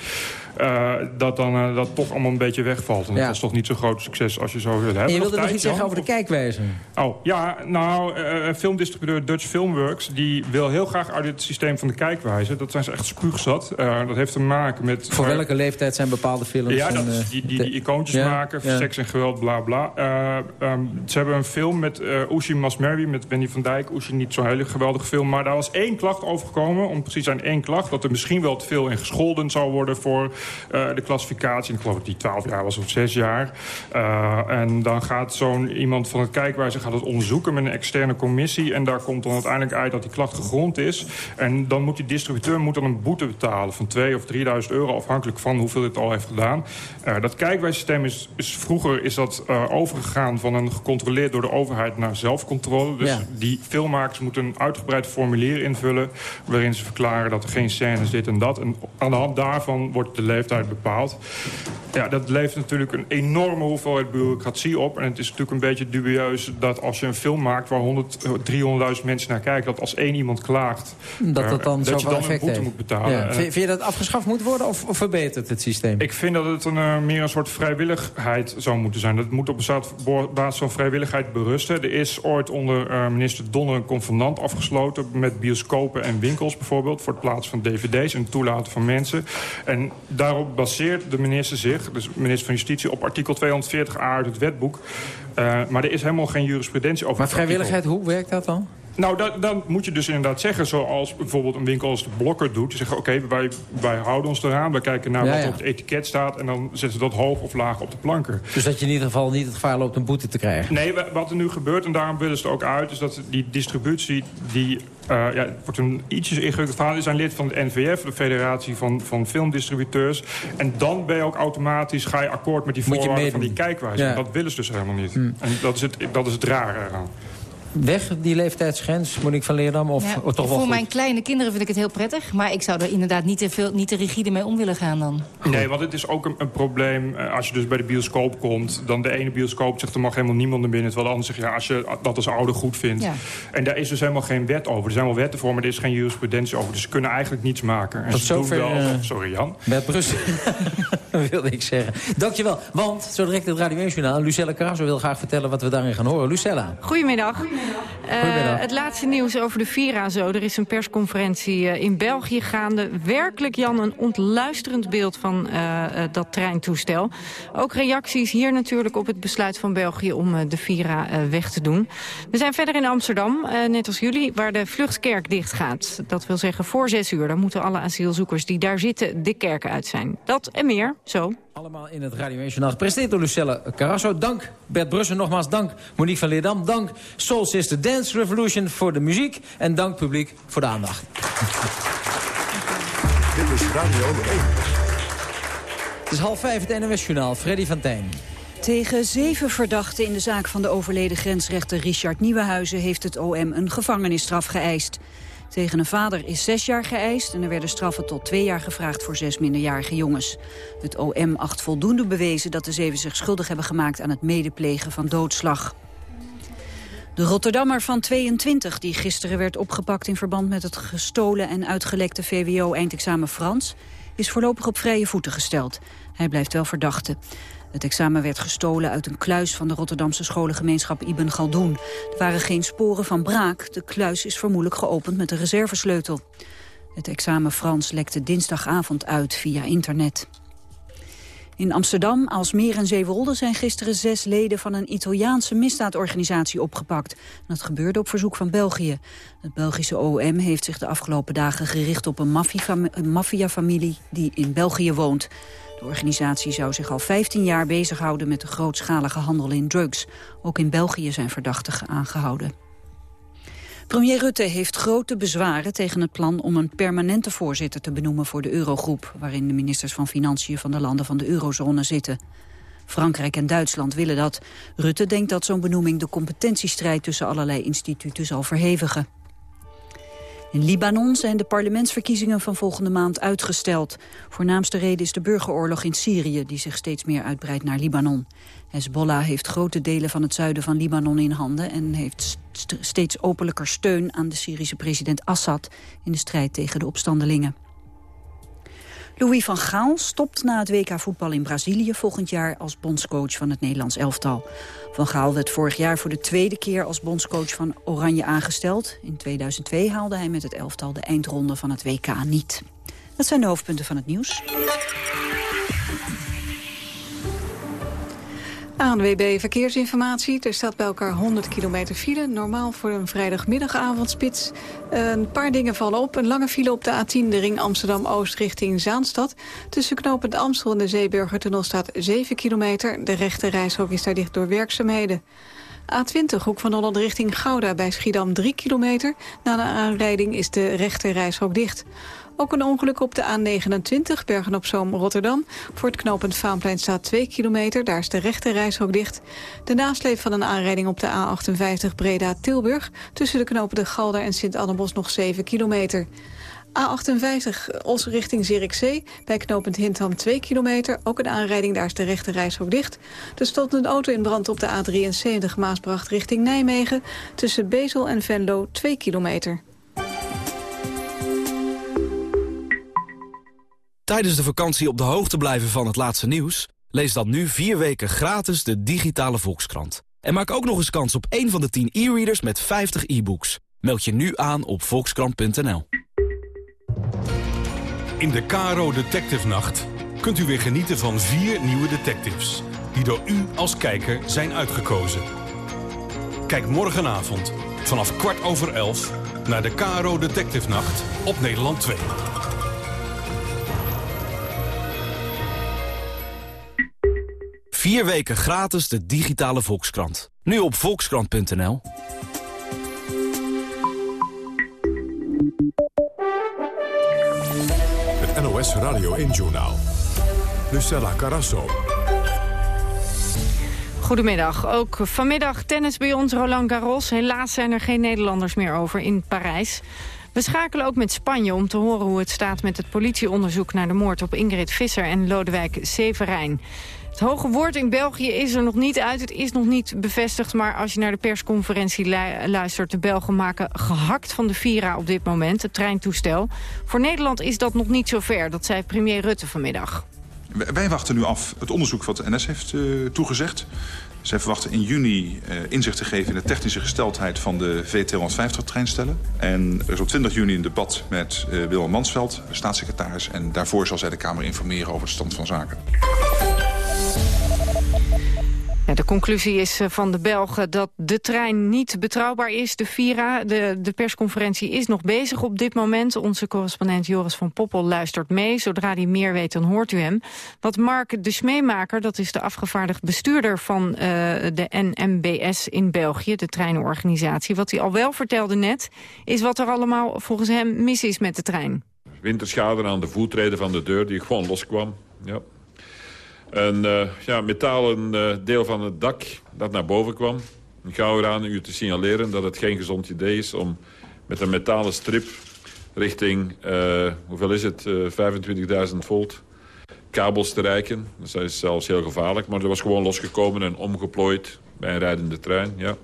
Eh, dat dan eh, dat toch allemaal een beetje wegvalt. En Ja. dat was toch niet zo'n groot succes als je zou willen hebben. En je wilde nog iets zeggen over de kijkwijze. Oh, ja, nou, eh, filmdistributeur Dutch Filmworks... die wil heel graag uit het systeem van de kijkwijze. Dat zijn ze echt spuugzat. Dat heeft te maken met... Voor welke leeftijd zijn bepaalde films? Ja, dat en, is die, die, icoontjes Ja, maken, ja. seks en geweld, bla bla. Eh, ehm, ze hebben een film met eh Oeshi Masmerwi, met Wendy van Dijk. Oeshi niet zo'n hele geweldige film, maar daar was één klacht over gekomen. Om precies aan één klacht, dat er misschien wel te veel in gescholden zou worden... voor de klassificatie. Ik geloof dat die 12 jaar was of 6 jaar. Eh, en dan gaat zo'n iemand van het kijkwijze gaat het onderzoeken met een externe commissie. En daar komt dan uiteindelijk uit dat die klacht gegrond is. En dan moet die distributeur moet dan een boete betalen van 2 of 3000 euro... afhankelijk van hoeveel dit al heeft gedaan. Eh, dat kijkwijssysteem is, is vroeger is dat eh, overgegaan van een gecontroleerd door de overheid naar zelfcontrole. Dus Ja. die filmmakers moeten een uitgebreid formulier invullen... waarin ze verklaren dat er geen scènes dit en dat. En aan de hand daarvan wordt de leeftijd bepaald. Ja, dat levert natuurlijk een enorme hoeveelheid bureaucratie op. En het is natuurlijk een beetje dubieus dat als je een film maakt... waar 100, eh, 300.000 mensen naar kijken, dat als één iemand klaagt... Dat eh, dat dan dat je dan een boete heeft. moet betalen. Ja. Eh, Vind, je dat afgeschaft moet worden of, of verbetert het systeem? ik vind dat het een, eh, meer een soort vrijwilligheid zou moeten zijn. Dat moet op basis van vrijwilligheid berusten. Er is ooit onder eh, minister Donner een convenant afgesloten... met bioscopen en winkels bijvoorbeeld... voor het plaatsen van dvd's en toelaten van mensen. En daarop baseert de minister zich, dus minister van Justitie... op artikel 240a uit het wetboek. Eh, maar er is helemaal geen jurisprudentie over Maar vrijwilligheid, hoe werkt dat dan? Nou, da- dan moet je dus inderdaad zeggen, zoals bijvoorbeeld een winkel als de Blokker doet. Die zeggen, oké, wij, wij houden ons eraan. Wij kijken naar Ja, wat ja. er op het etiket staat... en dan zetten we dat hoog of laag op de planken. Dus dat je in ieder geval niet het gevaar loopt een boete te krijgen. Nee, wa- wat er nu gebeurt, en daarom willen ze het ook uit... is dat die distributie, die, ja, het wordt een ietsjes ingewikkeld verhaal. Die zijn lid van het NVF, de Federatie van, van Filmdistributeurs. En dan ben je ook automatisch, ga je akkoord met die voorwaarden van die kijkwijze. Ja. Dat willen ze dus helemaal niet. Hmm. En dat is, het, dat is het rare eraan. Weg, die leeftijdsgrens, Monique van Leerdam? Of, Ja, of toch wel voor goed? mijn kleine kinderen vind ik het heel prettig. Maar ik zou er inderdaad niet te, veel, niet te rigide mee om willen gaan dan. Nee, want het is ook een, een probleem eh, als je dus bij de bioscoop komt. Dan de ene bioscoop zegt er mag helemaal niemand naar binnen. Terwijl de ander zegt ja, als je dat als ouder goed vindt. Ja. En daar is dus helemaal geen wet over. Er zijn wel wetten voor, maar er is geen jurisprudentie over. Dus ze kunnen eigenlijk niets maken. En Tot ze doen zover, wel, eh, sorry Jan. Bert Brussel, wilde ik zeggen. Dankjewel, want zo direct het Radio 1-journaal. Lucella Carrasso wil graag vertellen wat we daarin gaan horen. Lucella. Goedemiddag. Goedemiddag. het laatste nieuws over de Vira zo. Er is een persconferentie eh, in België gaande. Werkelijk, Jan, een ontluisterend beeld van eh, eh, dat treintoestel. Ook reacties hier natuurlijk op het besluit van België om eh, de Vira eh, weg te doen. We zijn verder in Amsterdam, eh, net als jullie, waar de vluchtkerk dicht gaat. Dat wil zeggen voor zes uur. Dan moeten alle asielzoekers die daar zitten de kerken uit zijn. Dat en meer, zo. Allemaal in het Radio 1-journaal. Gepresenteerd door Lucelle Carrasso. Dank Bert Brussen, nogmaals dank Monique van Leerdam. Dank Soul Sister Dance Revolution voor de muziek. En dank publiek voor de aandacht. Dit is Radio 1. Het is half vijf, het NOS-journaal. Freddy van Tijn. Tegen zeven verdachten in de zaak van de overleden grensrechter Richard Nieuwenhuizen heeft het OM een gevangenisstraf geëist. Tegen een vader is zes jaar geëist en er werden straffen tot twee jaar gevraagd voor zes minderjarige jongens. Het OM acht voldoende bewezen dat de zeven zich schuldig hebben gemaakt aan het medeplegen van doodslag. De Rotterdammer van 22, die gisteren werd opgepakt in verband met het gestolen en uitgelekte VWO-eindexamen Frans, is voorlopig op vrije voeten gesteld. Hij blijft wel verdachte. Het examen werd gestolen uit een kluis van de Rotterdamse scholengemeenschap Ibn Galdoen. Er waren geen sporen van braak. De kluis is vermoedelijk geopend met een reservesleutel. Het examen Frans lekte dinsdagavond uit via internet. In Amsterdam, Alsmeer en Zeewolde zijn gisteren zes leden van een Italiaanse misdaadorganisatie opgepakt. Dat gebeurde op verzoek van België. Het Belgische OM heeft zich de afgelopen dagen gericht op een maffia- een maffiafamilie die in België woont. De organisatie zou zich al 15 jaar bezighouden met de grootschalige handel in drugs. Ook in België zijn verdachten aangehouden. Premier Rutte heeft grote bezwaren tegen het plan om een permanente voorzitter te benoemen voor de Eurogroep, waarin de ministers van Financiën van de landen van de eurozone zitten. Frankrijk en Duitsland willen dat. Rutte denkt dat zo'n benoeming de competentiestrijd tussen allerlei instituten zal verhevigen. In Libanon zijn de parlementsverkiezingen van volgende maand uitgesteld. Voornaamste reden is de burgeroorlog in Syrië, die zich steeds meer uitbreidt naar Libanon. Hezbollah heeft grote delen van het zuiden van Libanon in handen... en heeft st steeds openlijker steun aan de Syrische president Assad... in de strijd tegen de opstandelingen. Louis van Gaal stopt na het WK voetbal in Brazilië volgend jaar als bondscoach van het Nederlands elftal. Van Gaal werd vorig jaar voor de tweede keer als bondscoach van Oranje aangesteld. In 2002 haalde hij met het elftal de eindronde van het WK niet. Dat zijn de hoofdpunten van het nieuws. ANWB Verkeersinformatie. Er staat bij elkaar 100 kilometer file. Normaal voor een vrijdagmiddagavondspits. Een paar dingen vallen op. Een lange file op de A10, de ring Amsterdam-Oost richting Zaanstad. Tussen knooppunt Amstel en de Zeeburgertunnel staat 7 kilometer. De rechte reishok is daar dicht door werkzaamheden. A20, hoek van Holland richting Gouda bij Schiedam 3 kilometer. Na de aanrijding is de rechte reishok dicht. Ook een ongeluk op de A29, Bergen-op-Zoom, Rotterdam. Voor het knooppunt Vaanplein staat 2 kilometer, daar is de rechte reishok dicht. De nasleep van een aanrijding op de A58 Breda-Tilburg... tussen de knopen de Galder en Sint-Annebos nog 7 kilometer. A58 Os richting Zierikzee, bij knooppunt Hintham 2 kilometer. Ook een aanrijding, daar is de rechte reishok dicht. Er stond een auto in brand op de A73 Maasbracht richting Nijmegen... tussen Bezel en Venlo 2 kilometer. Tijdens de vakantie op de hoogte blijven van het laatste nieuws? Lees dan nu vier weken gratis de digitale Volkskrant. En maak ook nog eens kans op één van de 10 e-readers met 50 e-books. Meld je nu aan op volkskrant.nl. In de Caro Detective Nacht kunt u weer genieten van vier nieuwe detectives... die door u als kijker zijn uitgekozen. Kijk morgenavond vanaf kwart over elf naar de Caro Detective Nacht op Nederland 2. Vier weken gratis de digitale Volkskrant. Nu op volkskrant.nl. Het NOS Radio 1-journaal. Lucella Carrasso. Goedemiddag. Ook vanmiddag tennis bij ons, Roland Garros. Helaas zijn er geen Nederlanders meer over in Parijs. We schakelen ook met Spanje om te horen hoe het staat met het politieonderzoek... naar de moord op Ingrid Visser en Lodewijk Severijn. Het hoge woord in België is er nog niet uit. Het is nog niet bevestigd, maar als je naar de persconferentie lu luistert... de Belgen maken gehakt van de Vira op dit moment, het treintoestel. Voor Nederland is dat nog niet zo ver, dat zei premier Rutte vanmiddag. Wij wachten nu af het onderzoek wat de NS heeft uh, toegezegd. Zij verwachten in juni uh, inzicht te geven in de technische gesteldheid van de V250-treinstellen. En er is op 20 juni een debat met uh, Willem Mansveld, staatssecretaris. En daarvoor zal zij de Kamer informeren over de stand van zaken. De conclusie is eh, van de Belgen dat de trein niet betrouwbaar is, de Vira. De, de persconferentie is nog bezig op dit moment. Onze correspondent Joris van Poppel luistert mee. Zodra hij meer weet, dan hoort u hem. Wat Mark de Smeemaker, dat is de afgevaardigd bestuurder van uh, de NMBS in België, de treinorganisatie. Wat hij al wel vertelde net, is wat er allemaal volgens hem mis is met de trein. Winterschade aan de voetreden van de deur die gewoon loskwam. Ja, een uh, ja, metalen uh, deel van het dak dat naar boven kwam. Ik ga eraan u te signaleren dat het geen gezond idee is om met een metalen strip richting, uh, hoeveel is het, 25.000 volt kabels te reiken. Dat is zelfs heel gevaarlijk, maar er was gewoon losgekomen en omgeplooid bij een rijdende trein. Ja.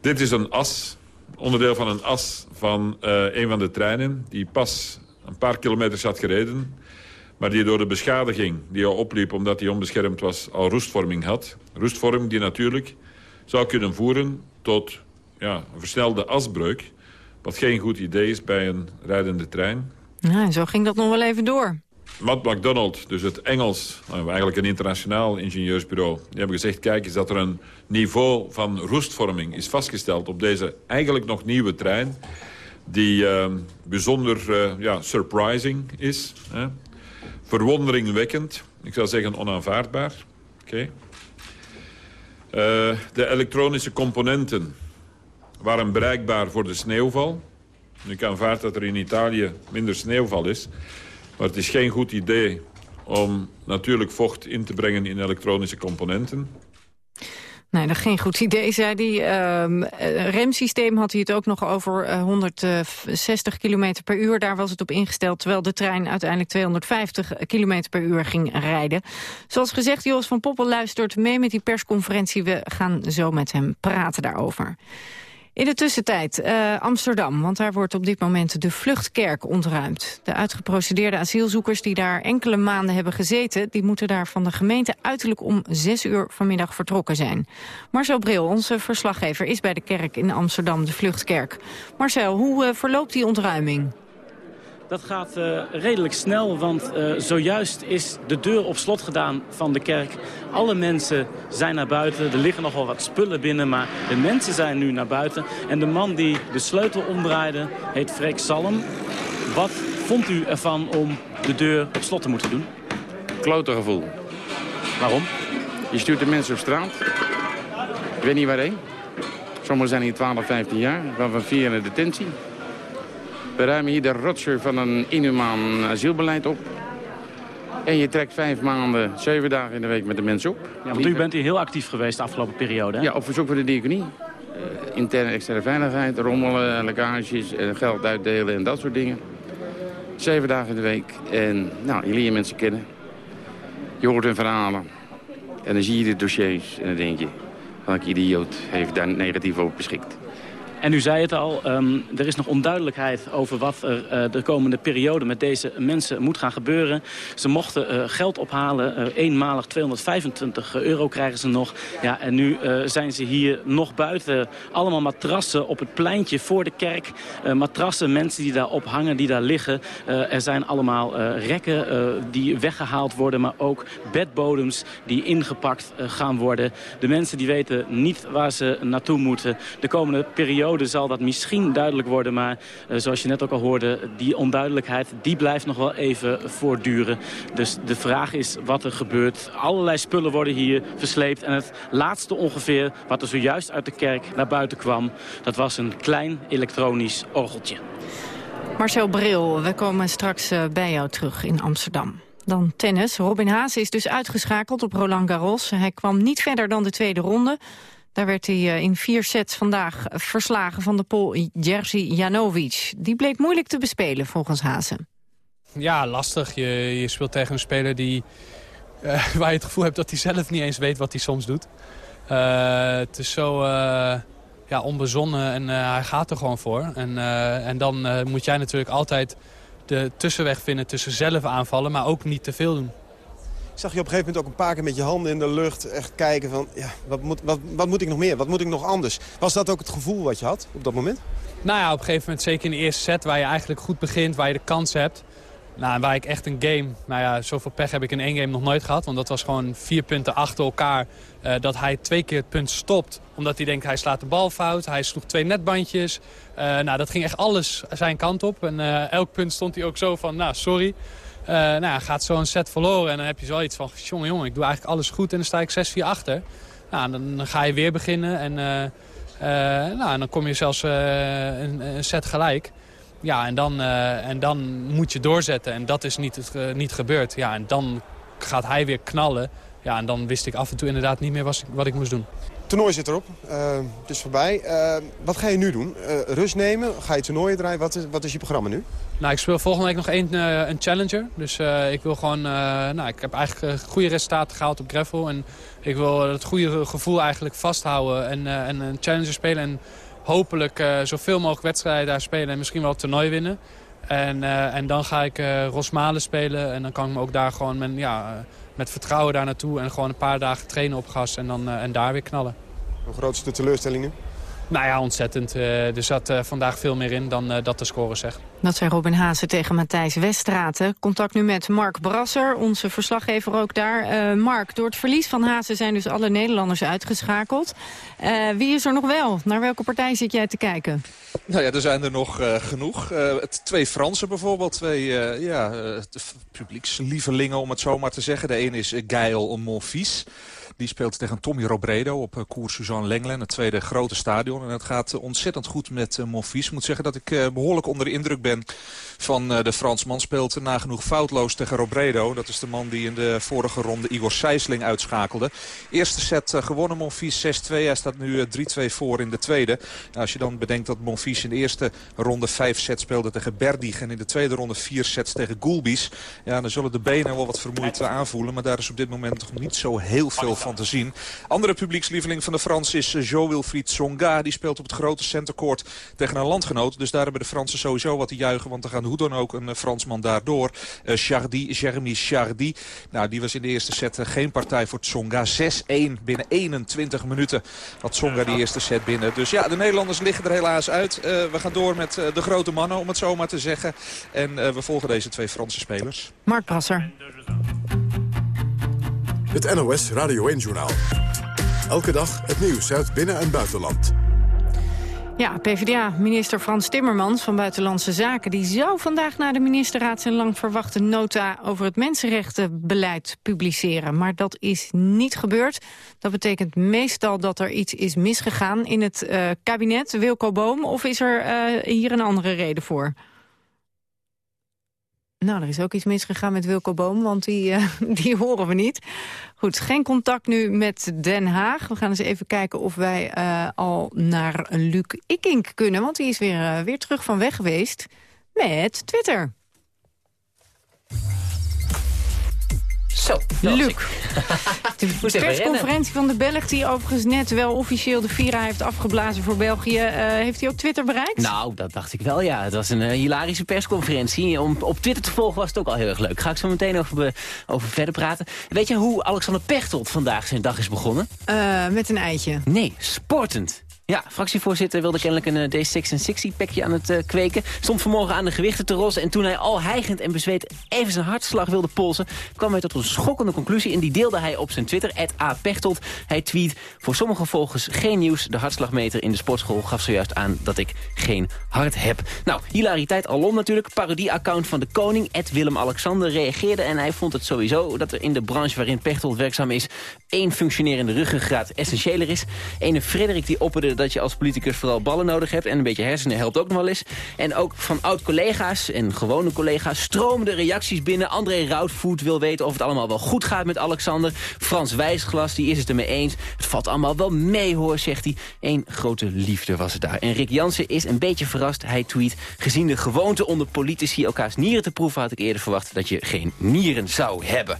Dit is een as, onderdeel van een as van een van de treinen die pas een paar kilometers had gereden maar die door de beschadiging die al opliep omdat hij onbeschermd was, al roestvorming had. Roestvorming die natuurlijk zou kunnen voeren tot ja, een versnelde asbreuk. Wat geen goed idee is bij een rijdende trein. Ja, en zo ging dat nog wel even door. Matt McDonald, dus het Engels, nou, eigenlijk een internationaal ingenieursbureau... die hebben gezegd, kijk eens dat er een niveau van roestvorming is vastgesteld... op deze eigenlijk nog nieuwe trein, die uh, bijzonder uh, ja, surprising is. Hè? Verwonderingwekkend. Ik zou zeggen onaanvaardbaar. Uh, de elektronische componenten waren bereikbaar voor de sneeuwval. Ik aanvaard dat er in Italië minder sneeuwval is. Maar het is geen goed idee om natuurlijk vocht in te brengen in elektronische componenten. Nee, dat geen goed idee, zei hij. Um, remsysteem had hij het ook nog over uh, 160 km per uur. Daar was het op ingesteld, terwijl de trein uiteindelijk 250 km per uur ging rijden. Zoals gezegd, Jos van Poppel luistert mee met die persconferentie. We gaan zo met hem praten daarover. In de tussentijd uh, Amsterdam, want daar wordt op dit moment de vluchtkerk ontruimd. De uitgeprocedeerde asielzoekers die daar enkele maanden hebben gezeten... die moeten daar van de gemeente uiterlijk om zes uur vanmiddag vertrokken zijn. Marcel Bril, onze verslaggever, is bij de kerk in Amsterdam, de vluchtkerk. Marcel, hoe uh, verloopt die ontruiming? Dat gaat uh, redelijk snel, want uh, zojuist is de deur op slot gedaan van de kerk. Alle mensen zijn naar buiten. Er liggen nog wel wat spullen binnen, maar de mensen zijn nu naar buiten. En de man die de sleutel omdraaide heet Freek Salm. Wat vond u ervan om de deur op slot te moeten doen? Klote gevoel. Waarom? Je stuurt de mensen op straat. Ik weet niet waarheen. Sommigen zijn hier 12, 15 jaar, waarvan vier in de detentie. We ruimen hier de rotzooi van een inhumaan asielbeleid op. En je trekt vijf maanden, zeven dagen in de week met de mensen op. Ja, want u bent hier heel actief geweest de afgelopen periode, hè? Ja, op verzoek van de diaconie. Uh, interne en externe veiligheid, rommelen, lekkages, uh, geld uitdelen en dat soort dingen. Zeven dagen in de week. En nou, je leert je mensen kennen. Je hoort hun verhalen. En dan zie je de dossiers en dan denk je... welke idioot heeft daar negatief over beschikt. En u zei het al, um, er is nog onduidelijkheid over wat er uh, de komende periode met deze mensen moet gaan gebeuren. Ze mochten uh, geld ophalen, uh, eenmalig 225 euro krijgen ze nog. Ja, en nu zijn ze hier nog buiten. Allemaal matrassen op het pleintje voor de kerk. matrassen, mensen die daar ophangen, die daar liggen. er zijn allemaal rekken die weggehaald worden, maar ook bedbodems die ingepakt gaan worden. De mensen die weten niet waar ze naartoe moeten. De komende periode zal dat misschien duidelijk worden. Maar uh, zoals je net ook al hoorde, die onduidelijkheid die blijft nog wel even voortduren. Dus de vraag is wat er gebeurt. Allerlei spullen worden hier versleept. En het laatste ongeveer wat er zojuist uit de kerk naar buiten kwam... dat was een klein elektronisch orgeltje. Marcel Bril, we komen straks uh, bij jou terug in Amsterdam. Dan tennis. Robin Haase is dus uitgeschakeld op Roland Garros. Hij kwam niet verder dan de tweede ronde. Daar werd hij eh, in vier sets vandaag verslagen van de Pool Jerzy Janovic. Die bleek moeilijk te bespelen volgens Haase. Ja, lastig. Je, je speelt tegen een speler die, eh, waar je het gevoel hebt dat hij zelf niet eens weet wat hij soms doet. Eh, het is zo ja, onbezonnen en hij gaat er gewoon voor. En, en dan moet jij natuurlijk altijd de tussenweg vinden tussen zelf aanvallen, maar ook niet te veel doen. Zag je op een gegeven moment ook een paar keer met je handen in de lucht... echt kijken van, ja, wat moet, wat, wat moet ik nog meer? Wat moet ik nog anders? Was dat ook het gevoel wat je had op dat moment? Nou ja, op een gegeven moment, zeker in de eerste set... waar je eigenlijk goed begint, waar je de kans hebt... Nou, waar ik echt een game... Nou ja, zoveel pech heb ik in één game nog nooit gehad. Want dat was gewoon vier punten achter elkaar. eh, dat hij twee keer het punt stopt. Omdat hij denkt, hij slaat de bal fout. Hij sloeg twee netbandjes. Eh, nou, dat ging echt alles zijn kant op. En eh, elk punt stond hij ook zo van, nou, sorry. Eh, nou, gaat zo een set verloren. En dan heb je zo iets van, jongen, jongen, ik doe eigenlijk alles goed. En dan sta ik 6-4 achter. Nou, dan, ga je weer beginnen. En, eh, eh, nou, en dan kom je zelfs een, een set gelijk. Ja, en dan, en dan moet je doorzetten. En dat is niet, niet gebeurd. Ja, en dan gaat hij weer knallen. Ja, en dan wist ik af en toe inderdaad niet meer wat ik moest doen. Toernooi zit erop. Het is voorbij. Wat ga je nu doen? Rust nemen? Ga je toernooien draaien? Wat is, wat is je programma nu? Nou, ik speel volgende week nog één, eh, een challenger. Dus eh, ik wil gewoon... eh, nou, ik heb eigenlijk goede resultaten gehaald op gravel. En ik wil het goede gevoel eigenlijk vasthouden. En, en een challenger spelen. En hopelijk zoveel mogelijk wedstrijden daar spelen. En misschien wel het toernooi winnen. En, en dan ga ik Rosmalen spelen. En dan kan ik me ook daar gewoon met, ja, met vertrouwen daar naartoe. En gewoon een paar dagen trainen op gas. En, dan, en daar weer knallen. De grootste teleurstelling nu? Nou ja, ontzettend. Eh, er zat eh, vandaag veel meer in dan eh, dat de score zegt. Dat zei Robin Haase tegen Matthijs Weststraten. Contact nu met Mark Brasser, onze verslaggever ook daar. Eh, Mark, door het verlies van Haase zijn dus alle Nederlanders uitgeschakeld. Eh, wie is er nog wel? Naar welke partij zit jij te kijken? Nou ja, er zijn er nog eh, genoeg. Eh, twee Fransen bijvoorbeeld. Twee eh, ja, eh, publiekslievelingen, om het zo maar te zeggen. De een is uh, Gaël Monfils. Die speelt tegen Tommy Robredo op uh, Cours Suzanne Lenglen. Het tweede grote stadion. En het gaat eh, ontzettend goed met uh, Monfils. Ik moet zeggen dat ik eh, behoorlijk onder de indruk ben van eh, de Fransman. Speelt nagenoeg foutloos tegen Robredo. Dat is de man die in de vorige ronde Igor Sijsling uitschakelde. Eerste set eh, gewonnen Monfils 6-2. Hij staat nu eh, 3-2 voor in de tweede. Nou, als je dan bedenkt dat Monfils in de eerste ronde vijf sets speelde tegen Berdig. En in de tweede ronde vier sets tegen Gulbis. Ja, dan zullen de benen wel wat vermoeid eh, aanvoelen. Maar daar is op dit moment nog niet zo heel veel van te zien. Andere publiekslieveling van de Fransen is eh, Jo-Wilfried Tsonga. Die speelt op het grote centercourt tegen een landgenoot. Dus daar hebben de Fransen sowieso wat te juichen. Want er gaat hoe dan ook een eh, Fransman daardoor. Uh, Chardy, Jeremy Chardy. Nou, die was in de eerste set eh, geen partij voor Tsonga. 6-1 binnen 21 minuten had Tsonga die eerste set binnen. Dus ja, de Nederlanders liggen er helaas uit. We gaan door met de grote mannen, om het zo maar te zeggen. En we volgen deze twee Franse spelers. Mark Brasser. Het NOS Radio 1-journaal. Elke dag het nieuws uit binnen- en buitenland. Ja, PvdA-minister Frans Timmermans van Buitenlandse Zaken... die zou vandaag na de ministerraad zijn lang verwachte nota... over het mensenrechtenbeleid publiceren. Maar dat is niet gebeurd. Dat betekent meestal dat er iets is misgegaan in het uh, kabinet. Wilco Boom, of is er uh, hier een andere reden voor? Nou, er is ook iets misgegaan met Wilco Boom, want die, uh, die horen we niet. Goed, geen contact nu met Den Haag. We gaan eens even kijken of wij uh, al naar Luc Ikink kunnen... want die is weer, uh, weer terug van weg geweest met Twitter. Zo, Luc. De persconferentie van de Belg, die overigens net wel officieel de Vira heeft afgeblazen voor België. Uh, heeft hij ook Twitter bereikt? Nou, dat dacht ik wel, ja. Het was een uh, hilarische persconferentie. Om op Twitter te volgen was het ook al heel erg leuk. Ga ik zo meteen over, over verder praten. Weet je hoe Alexander Pechtold vandaag zijn dag is begonnen? Uh, met een eitje. Nee, sportend. Ja, fractievoorzitter wilde kennelijk een D6 en 60 pekje aan het uh, kweken. Stond vanmorgen aan de gewichten te rossen. En toen hij al hijgend en bezweet even zijn hartslag wilde polsen... kwam hij tot een schokkende conclusie. En die deelde hij op zijn Twitter, @apechtold. Hij tweet, voor sommige volgers geen nieuws. De hartslagmeter in de sportschool gaf zojuist aan dat ik geen hart heb. Nou, hilariteit alom natuurlijk. Parodie-account van de koning, Willem-Alexander, reageerde. En hij vond het sowieso dat er in de branche waarin Pechtold werkzaam is... één functionerende ruggengraat essentiëler is. Ene Frederik die opperde twitterde dat je als politicus vooral ballen nodig hebt. En een beetje hersenen helpt ook nog wel eens. En ook van oud-collega's en gewone collega's stromen de reacties binnen. André Routvoet wil weten of het allemaal wel goed gaat met Alexander. Frans Wijsglas, die is het ermee eens. Het valt allemaal wel mee hoor, zegt hij. Eén grote liefde was het daar. En Rick Jansen is een beetje verrast. Hij tweet, gezien de gewoonte onder politici elkaars nieren te proeven... had ik eerder verwacht dat je geen nieren zou hebben.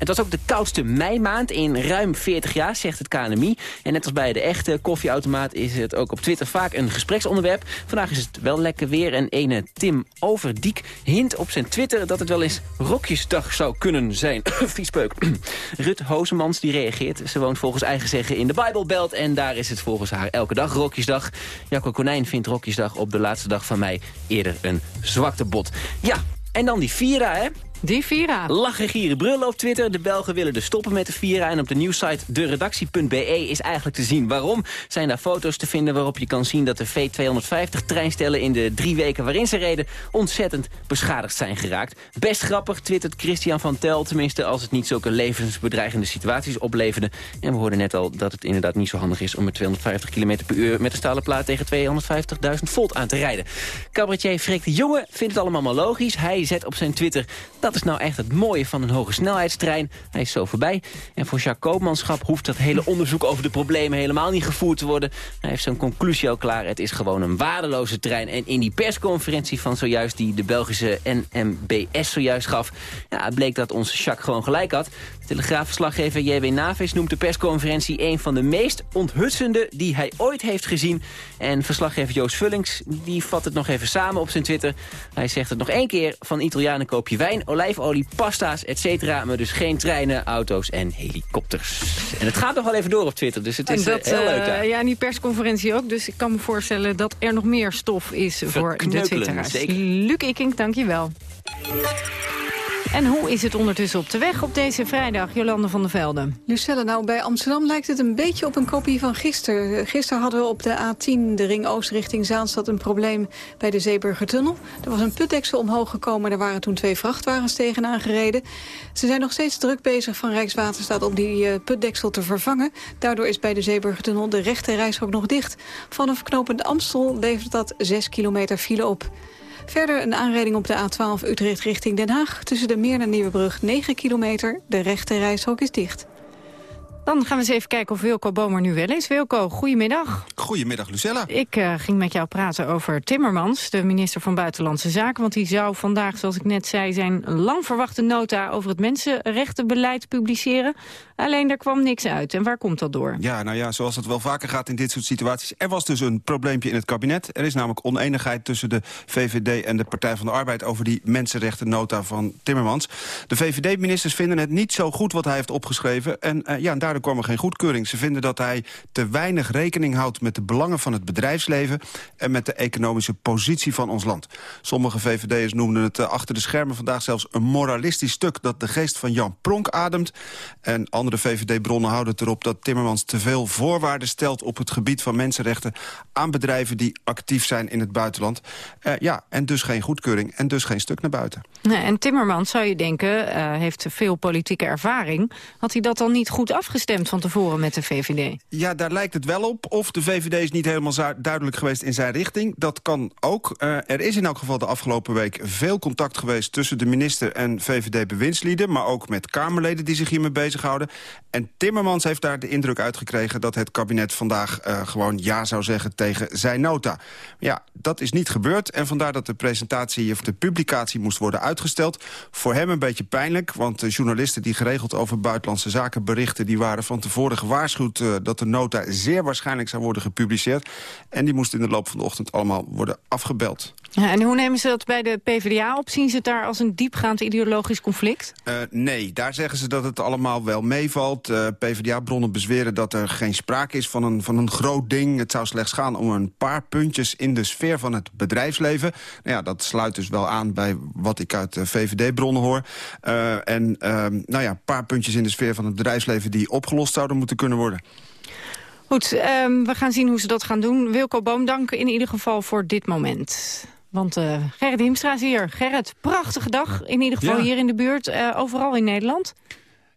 Het was ook de koudste meimaand in ruim 40 jaar, zegt het KNMI. En net als bij de echte koffieautomaat is het ook op Twitter vaak een gespreksonderwerp. Vandaag is het wel lekker weer en ene Tim Overdiek hint op zijn Twitter... dat het wel eens Rokjesdag zou kunnen zijn. Viespeuk. Rut Hozemans die reageert. Ze woont volgens eigen zeggen in de Bijbelbelt... en daar is het volgens haar elke dag Rokjesdag. Jacco Konijn vindt Rokjesdag op de laatste dag van mei eerder een zwaktebod. Ja, en dan die Vira, hè? Die Vira. Lachen, gieren, brullen op Twitter. De Belgen willen dus stoppen met de Vira. En op de nieuwsite deredactie.be is eigenlijk te zien waarom. Zijn daar foto's te vinden waarop je kan zien dat de V250-treinstellen... in de drie weken waarin ze reden ontzettend beschadigd zijn geraakt. Best grappig, twittert Christian van Tel. Tenminste, als het niet zulke levensbedreigende situaties opleverde. En we hoorden net al dat het inderdaad niet zo handig is... om met 250 km per uur met een stalen plaat tegen 250.000 volt aan te rijden. Cabaretier Freek de Jonge vindt het allemaal maar logisch. Hij zet op zijn Twitter... Dat is nou echt het mooie van een hoge snelheidstrein. Hij is zo voorbij. En voor Jacques Koopmanschap hoeft dat hele onderzoek over de problemen helemaal niet gevoerd te worden. Hij heeft zijn conclusie al klaar. Het is gewoon een waardeloze trein. En in die persconferentie van zojuist die de Belgische NMBS zojuist gaf... Ja, bleek dat onze Jacques gewoon gelijk had. Telegraafverslaggever J.W. Navis noemt de persconferentie... een van de meest onthutsende die hij ooit heeft gezien. En verslaggever Joost Vullings die vat het nog even samen op zijn Twitter. Hij zegt het nog één keer. Van Italianen koop je wijn, olijfolie, pasta's, et cetera. Maar dus geen treinen, auto's en helikopters. En het gaat nog wel even door op Twitter, dus het is dat, eh, heel leuk eh, daar. ja, en die persconferentie ook. Dus ik kan me voorstellen dat er nog meer stof is voor de twitteraars. Luc Ikink, dank je wel. En hoe is het ondertussen op de weg op deze vrijdag, Jolande van der Velde? Lucelle, nou bij Amsterdam lijkt het een beetje op een kopie van gisteren. Gisteren hadden we op de A10, de ring oost richting Zaanstad, een probleem bij de Zeeburgertunnel. Er was een putdeksel omhoog gekomen, er waren toen twee vrachtwagens tegenaan gereden. Ze zijn nog steeds druk bezig van Rijkswaterstaat om die eh, putdeksel te vervangen. Daardoor is bij de Zeeburgertunnel de rechte reishok nog dicht. Vanaf knopend Amstel levert dat 6 kilometer file op. Verder een aanrijding op de A12 Utrecht richting Den Haag. Tussen de Meer en Nieuwebrug 9 kilometer. De rechte reishok is dicht. Dan gaan we eens even kijken of Wilco Bomer nu wel is. Wilco, goedemiddag. Goedemiddag, Lucella. Ik eh, ging met jou praten over Timmermans, de minister van Buitenlandse Zaken. Want die zou vandaag, zoals ik net zei, zijn lang verwachte nota over het mensenrechtenbeleid publiceren. Alleen daar kwam niks uit. En waar komt dat door? Ja, nou ja, zoals het wel vaker gaat in dit soort situaties. Er was dus een probleempje in het kabinet. Er is namelijk oneenigheid tussen de VVD en de Partij van de Arbeid... over die mensenrechtennota van Timmermans. De VVD-ministers vinden het niet zo goed wat hij heeft opgeschreven. En uh, ja, daardoor kwam er geen goedkeuring. Ze vinden dat hij te weinig rekening houdt met de belangen van het bedrijfsleven... en met de economische positie van ons land. Sommige VVD'ers noemden het uh, achter de schermen vandaag zelfs een moralistisch stuk... dat de geest van Jan Pronk ademt. En andere VVD-bronnen houden het erop dat Timmermans te veel voorwaarden stelt... op het gebied van mensenrechten aan bedrijven die actief zijn in het buitenland. Uh, ja, en dus geen goedkeuring en dus geen stuk naar buiten. En Timmermans, zou je denken, uh, heeft veel politieke ervaring. Had hij dat dan niet goed afgestemd van tevoren met de VVD? Ja, daar lijkt het wel op. Of de VVD is niet helemaal duidelijk geweest in zijn richting. Dat kan ook. Uh, er is in elk geval de afgelopen week veel contact geweest... tussen de minister en VVD-bewindslieden... maar ook met Kamerleden die zich hiermee bezighouden. En Timmermans heeft daar de indruk uitgekregen... dat het kabinet vandaag uh, gewoon ja zou zeggen tegen zijn nota. Ja, dat is niet gebeurd. En vandaar dat de presentatie of de publicatie moest worden uitgesteld. Voor hem een beetje pijnlijk, want de journalisten die geregeld over buitenlandse zaken berichten... die waren van tevoren gewaarschuwd uh, dat de nota zeer waarschijnlijk zou worden gepubliceerd. En die moest in de loop van de ochtend allemaal worden afgebeld. Ja, en hoe nemen ze dat bij de PvdA op? Zien ze het daar als een diepgaand ideologisch conflict? Uh, nee, daar zeggen ze dat het allemaal wel meevalt. Uh, PvdA-bronnen bezweren dat er geen sprake is van een, van een groot ding. Het zou slechts gaan om een paar puntjes in de sfeer van het bedrijfsleven. Nou ja, dat sluit dus wel aan bij wat ik uit VVD-bronnen hoor. Uh, en nou ja, een paar puntjes in de sfeer van het bedrijfsleven... die opgelost zouden moeten kunnen worden. Goed, um, we gaan zien hoe ze dat gaan doen. Wilco Boom, dank in ieder geval voor dit moment. Want uh, Gerrit Hiemstra is hier. Gerrit, prachtige dag in ieder geval ja. hier in de buurt. Uh, overal in Nederland.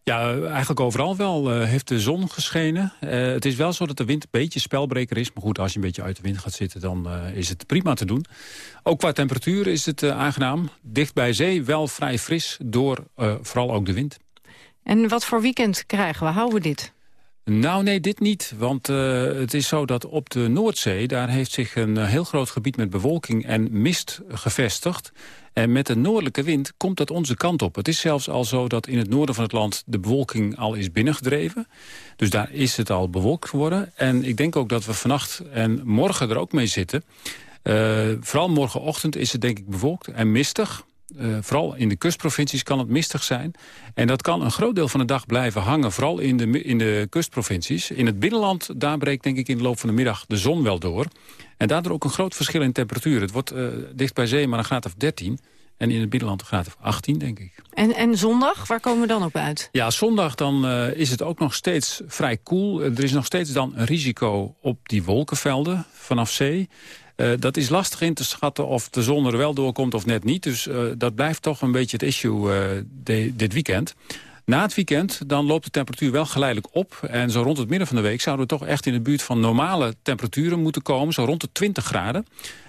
Ja, eigenlijk overal wel eh, heeft de zon geschenen. Eh, het is wel zo dat de wind een beetje spelbreker is. Maar goed, als je een beetje uit de wind gaat zitten, dan eh, is het prima te doen. Ook qua temperatuur is het aangenaam. Dicht bij zee wel vrij fris door vooral ook de wind. En wat voor weekend krijgen we? Houden we dit? Nou, nee, dit niet. Want het is zo dat op de Noordzee... daar heeft zich een heel groot gebied met bewolking en mist gevestigd. En met de noordelijke wind komt dat onze kant op. Het is zelfs al zo dat in het noorden van het land... de bewolking al is binnengedreven. Dus daar is het al bewolkt geworden. En ik denk ook dat we vannacht en morgen er ook mee zitten. Eh, vooral morgenochtend is het denk ik bewolkt en mistig. Eh, vooral in de kustprovincies kan het mistig zijn. En dat kan een groot deel van de dag blijven hangen. Vooral in de, in de kustprovincies. In het binnenland, daar breekt denk ik in de loop van de middag de zon wel door. En daardoor ook een groot verschil in temperatuur. Het wordt eh, dicht bij zee maar een graad of 13. En in het binnenland een graad of 18, denk ik. En, en zondag, waar komen we dan op uit? Ja, zondag dan eh, is het ook nog steeds vrij koel. Er is nog steeds dan een risico op die wolkenvelden vanaf zee. Eh, dat is lastig in te schatten of de zon er wel doorkomt of net niet. Dus eh, dat blijft toch een beetje het issue eh, dit weekend. Na het weekend dan loopt de temperatuur wel geleidelijk op. En zo rond het midden van de week zouden we toch echt in de buurt van normale temperaturen moeten komen. Zo rond de 20 graden.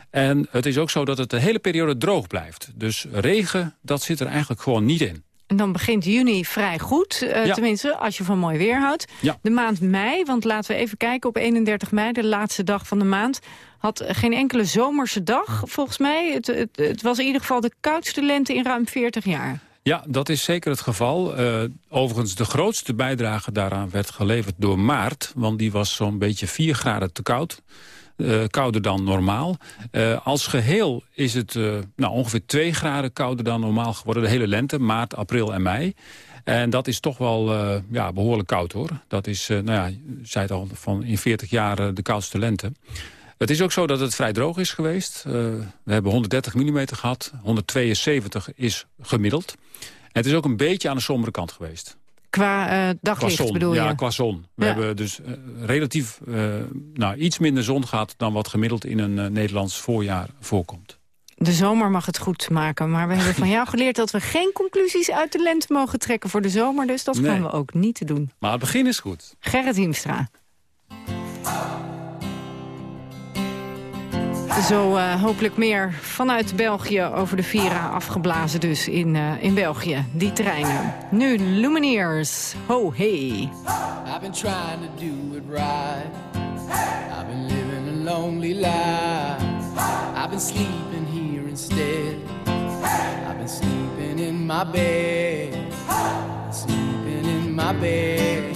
En het is ook zo dat het de hele periode droog blijft. Dus regen, dat zit er eigenlijk gewoon niet in. En dan begint juni vrij goed, eh, Ja. tenminste als je van mooi weer houdt. Ja. De maand mei, want laten we even kijken, op 31 mei, de laatste dag van de maand... had geen enkele zomerse dag, volgens mij. Het, het, het was in ieder geval de koudste lente in ruim 40 jaar. Ja, dat is zeker het geval. Eh, overigens, de grootste bijdrage daaraan werd geleverd door maart. Want die was zo'n beetje 4 graden te koud. Eh, kouder dan normaal. Eh, als geheel is het eh, nou, ongeveer 2 graden kouder dan normaal geworden. De hele lente, maart, april en mei. En dat is toch wel ja, behoorlijk koud hoor. Dat is, nou ja, zei het al, van in 40 jaar de koudste lente. Het is ook zo dat het vrij droog is geweest. We hebben 130 mm gehad. 172 is gemiddeld. Het is ook een beetje aan de sombere kant geweest. Qua eh, daglicht qua bedoel je? ja, qua zon. We Ja. hebben dus eh, relatief eh, nou, iets minder zon gehad... dan wat gemiddeld in een Nederlands voorjaar voorkomt. De zomer mag het goed maken, maar we hebben van jou geleerd... dat we geen conclusies uit de lente mogen trekken voor de zomer. Dus dat Nee. gaan we ook niet te doen. Maar het begin is goed. Gerrit Hiemstra. Zo eh, hopelijk meer vanuit België over de Vira afgeblazen dus in, eh, in België. Die treinen. Nu Lumineers. Ho hey. I've been trying to do it right. I've been living a lonely life. I've been sleeping here instead. I've been sleeping in my bed. Sleeping in my bed.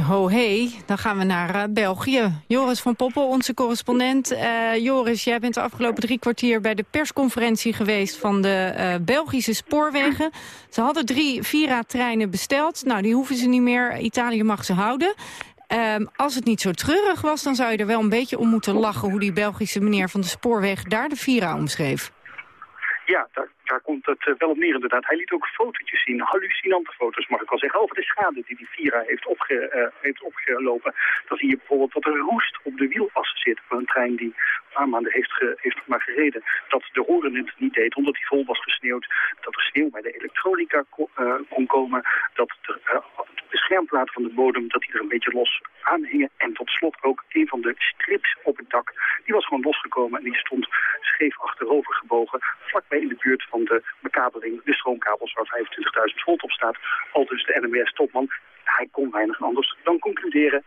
Ho hey. Dan gaan we naar eh, België. Joris van Poppel, onze correspondent. Eh, Joris, jij bent de afgelopen drie kwartier bij de persconferentie geweest van de eh, Belgische spoorwegen. Ze hadden drie Vira-treinen besteld. Nou, die hoeven ze niet meer. Italië mag ze houden. Ehm, als het niet zo treurig was, dan zou je er wel een beetje om moeten lachen... hoe die Belgische meneer van de spoorweg daar de Vira omschreef. Ja, daar, komt het eh, wel op neer inderdaad. Hij liet ook fotootjes zien, hallucinante foto's mag ik wel zeggen, over de schade die die Vira heeft, opge, eh, heeft opgelopen. Dan zie je bijvoorbeeld dat er roest op de wielassen zit van een trein die een paar maanden heeft, ge, heeft maar gereden. Dat de horen het niet deed, omdat hij vol was gesneeuwd. Dat er sneeuw bij de elektronica ko, uh, kon komen. Dat de, de schermplaten van de bodem, dat die er een beetje los aan hingen. En tot slot ook een van de strips op het dak, die was gewoon losgekomen en die stond scheef achterover gebogen, vlakbij in de buurt van de bekabeling, de stroomkabels waar 25.000 volt op staat. Al dus de NMS-topman, hij kon weinig anders dan concluderen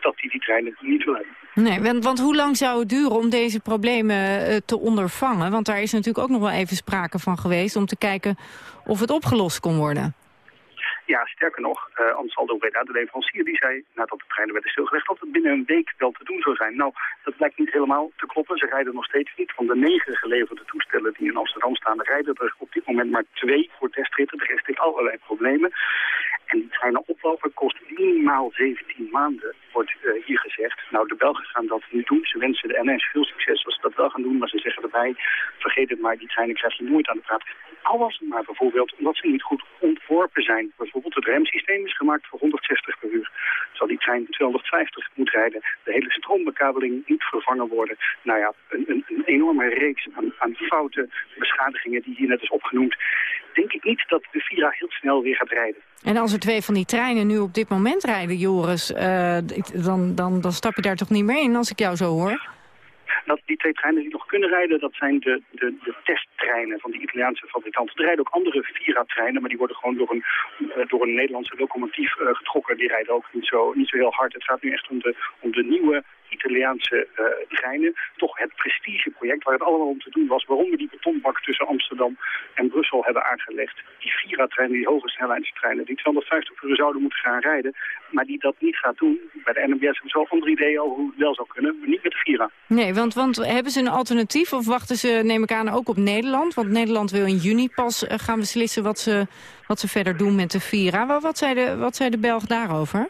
dat hij die treinen niet wil hebben. Nee, want, want hoe lang zou het duren om deze problemen uh, te ondervangen? Want daar is natuurlijk ook nog wel even sprake van geweest... om te kijken of het opgelost kon worden. Ja, sterker nog, uh, Ansaldo Breda, de leverancier, die zei nadat de treinen werden stilgelegd dat het binnen een week wel te doen zou zijn. Nou, dat blijkt niet helemaal te kloppen. Ze rijden nog steeds niet. Van de negen geleverde toestellen die in Amsterdam staan, rijden er op dit moment maar twee voor testritten. De rest heeft allerlei problemen. En die treinen oplopen kost minimaal 17 maanden, wordt uh, hier gezegd. Nou, de Belgen gaan dat nu doen. Ze wensen de NS veel succes als ze dat wel gaan doen. Maar ze zeggen erbij, vergeet het maar, die treinen krijg je nooit aan de praat. Al was het maar bijvoorbeeld omdat ze niet goed ontworpen zijn. Bijvoorbeeld het remsysteem is gemaakt voor 160 per uur. Zal die trein 250 moet rijden. De hele stroombekabeling niet vervangen worden. Nou ja, een, een, een enorme reeks aan, aan foute beschadigingen die hier net is opgenoemd. Denk ik niet dat de Vira heel snel weer gaat rijden. En twee van die treinen nu op dit moment rijden, Joris, uh, dan, dan, dan stap je daar toch niet meer in als ik jou zo hoor? Dat die twee treinen die nog kunnen rijden, dat zijn de, de, de testtreinen van die Italiaanse fabrikanten. Er rijden ook andere Vira-treinen, maar die worden gewoon door een, uh, door een Nederlandse locomotief uh, getrokken. Die rijden ook niet zo, niet zo heel hard. Het gaat nu echt om de, om de nieuwe Italiaanse treinen. Toch het prestigeproject waar het allemaal om te doen was. Waarom we die betonbak tussen Amsterdam en Brussel hebben aangelegd. Die Vira-treinen, die hoge snelheidstreinen, die 250 per uur zouden moeten gaan rijden. Maar die dat niet gaat doen. Bij de NMBS hebben ze wel andere ideeën over hoe het wel zou kunnen. Maar niet met de Vira. Nee, want, want hebben ze een alternatief? Of wachten ze, neem ik aan, ook op Nederland? Want Nederland wil in juni pas uh, gaan beslissen wat ze, wat ze verder doen met de Vira. Wat, zei de, wat zei de Belg daarover?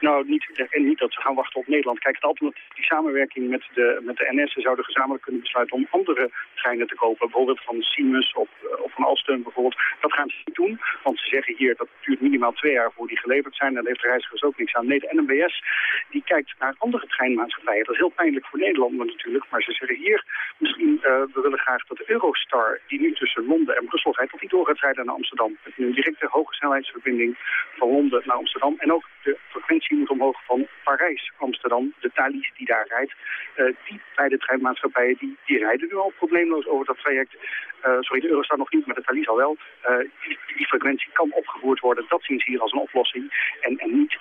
Nou, niet, en niet dat ze gaan wachten op Nederland. Kijk, het alternatief, die samenwerking met de, met de NS... ze zouden gezamenlijk kunnen besluiten om andere treinen te kopen. Bijvoorbeeld van Siemens of, of van Alstom bijvoorbeeld. Dat gaan ze niet doen, want ze zeggen hier... dat duurt minimaal twee jaar voor die geleverd zijn. Daar heeft de reizigers ook niks aan. Nee, de NMBS die kijkt naar andere treinmaatschappijen. Dat is heel pijnlijk voor Nederland natuurlijk. Maar ze zeggen hier, misschien, uh, we willen graag dat de Eurostar... die nu tussen Londen en Brussel rijdt, dat die door gaat rijden naar Amsterdam. Met een directe hoge snelheidsverbinding van Londen naar Amsterdam. En ook de frequentie moet omhoog van Parijs-Amsterdam, de Thalys die daar rijdt. Uh, die beide treinmaatschappijen die, die rijden nu al probleemloos over dat traject. Uh, sorry, de Eurostar nog niet, maar de Thalys al wel. Uh, die, die, frequentie kan opgevoerd worden. Dat zien ze hier als een oplossing. En, en niet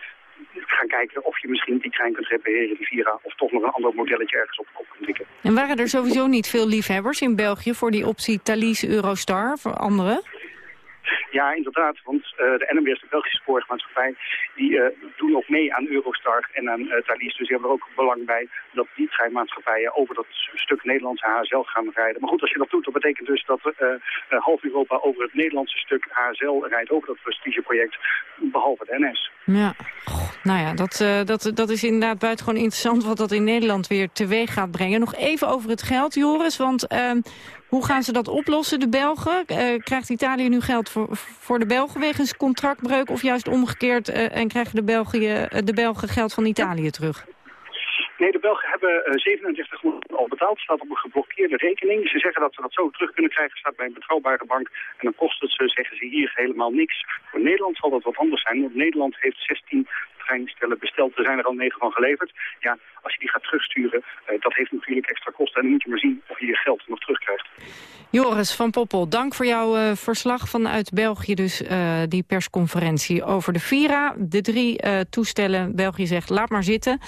gaan kijken of je misschien die trein kunt repareren, die Vira, of toch nog een ander modelletje ergens op, op kunt tikken. En waren er sowieso niet veel liefhebbers in België voor die optie Thalys Eurostar, voor anderen? Ja, inderdaad, want uh, de NMBS, de Belgische spoorwegmaatschappij, die uh, doen ook mee aan Eurostar en aan uh, Thalys. Dus die hebben er ook belang bij dat die treinmaatschappijen over dat stuk Nederlandse HSL gaan rijden. Maar goed, als je dat doet, dat betekent dus dat half Europa over het Nederlandse stuk HSL rijdt, over dat prestigeproject, behalve de NS. Ja, Goh, nou ja, dat, dat, dat is inderdaad buitengewoon interessant wat dat in Nederland weer teweeg gaat brengen. Nog even over het geld, Joris, want ehm, hoe gaan ze dat oplossen, de Belgen? Uh, krijgt Italië nu geld voor, voor de Belgen wegens contractbreuk... of juist omgekeerd uh, en krijgen de, België, de Belgen geld van Italië terug? Nee, de Belgen hebben uh, 37 miljoen al betaald. staat op een geblokkeerde rekening. Ze zeggen dat ze dat zo terug kunnen krijgen. staat bij een betrouwbare bank. En dan kost het ze, zeggen ze hier, helemaal niks. Voor Nederland zal dat wat anders zijn. Want Nederland heeft 16 treinstellen besteld. Er zijn er al 9 van geleverd. Ja, als je die gaat terugsturen, uh, dat heeft natuurlijk extra kosten. En dan moet je maar zien of je je geld nog terugkrijgt. Joris van Poppel, dank voor jouw uh, verslag vanuit België. Dus uh, die persconferentie over de Vira. De drie toestellen, België zegt, laat maar zitten.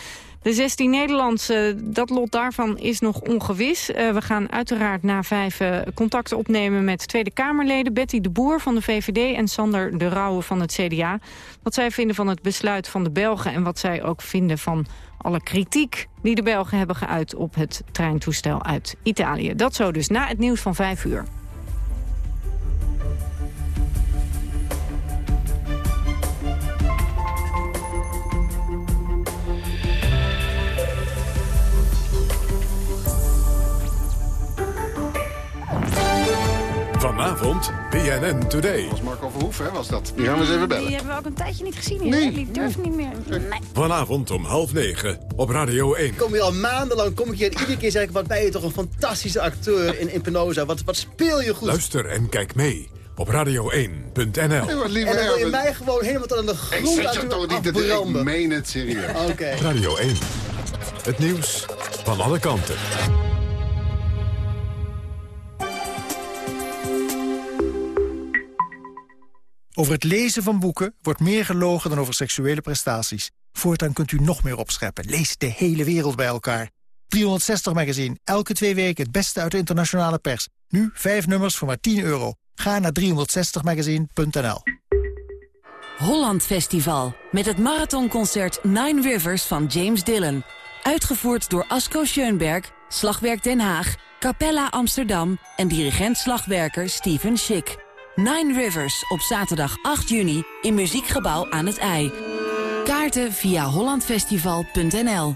De 16 Nederlandse, dat lot daarvan is nog ongewis. We gaan uiteraard na vijf uh, contact opnemen met Tweede Kamerleden... Betty de Boer van de VVD en Sander de Rauwe van het CDA. Wat zij vinden van het besluit van de Belgen... en wat zij ook vinden van alle kritiek die de Belgen hebben geuit... op het treintoestel uit Italië. Dat zo dus na het nieuws van vijf uur. Vanavond BNN Today. was Marco Verhoeven, was dat. Die gaan we eens even bellen. Die hebben we ook een tijdje niet gezien. Nee. hè? Die durft niet meer. Nee. Vanavond om half negen op Radio 1. Ik kom hier al maandenlang, kom ik hier en iedere keer zeg ik... wat ben je toch een fantastische acteur in, in Penosa. Wat, wat speel je goed. Luister en kijk mee op radio1.nl. Nee, en dan wil je mij gewoon helemaal tot aan de Ik grond zet aan je toch niet te ik meen het serieus. Oké. Radio 1. Het nieuws van alle kanten. Over het lezen van boeken wordt meer gelogen dan over seksuele prestaties. Voortaan kunt u nog meer opscheppen. Lees de hele wereld bij elkaar. 360 Magazine, elke twee weken het beste uit de internationale pers. Nu vijf nummers voor maar 10 euro. Ga naar 360magazine.nl Holland Festival. Met het marathonconcert Nine Rivers van James Dillon. Uitgevoerd door Asko Schoenberg, Slagwerk Den Haag, Capella Amsterdam en dirigent-slagwerker Steven Schick. Nine Rivers op zaterdag 8 juni in Muziekgebouw aan het IJ. Kaarten via hollandfestival.nl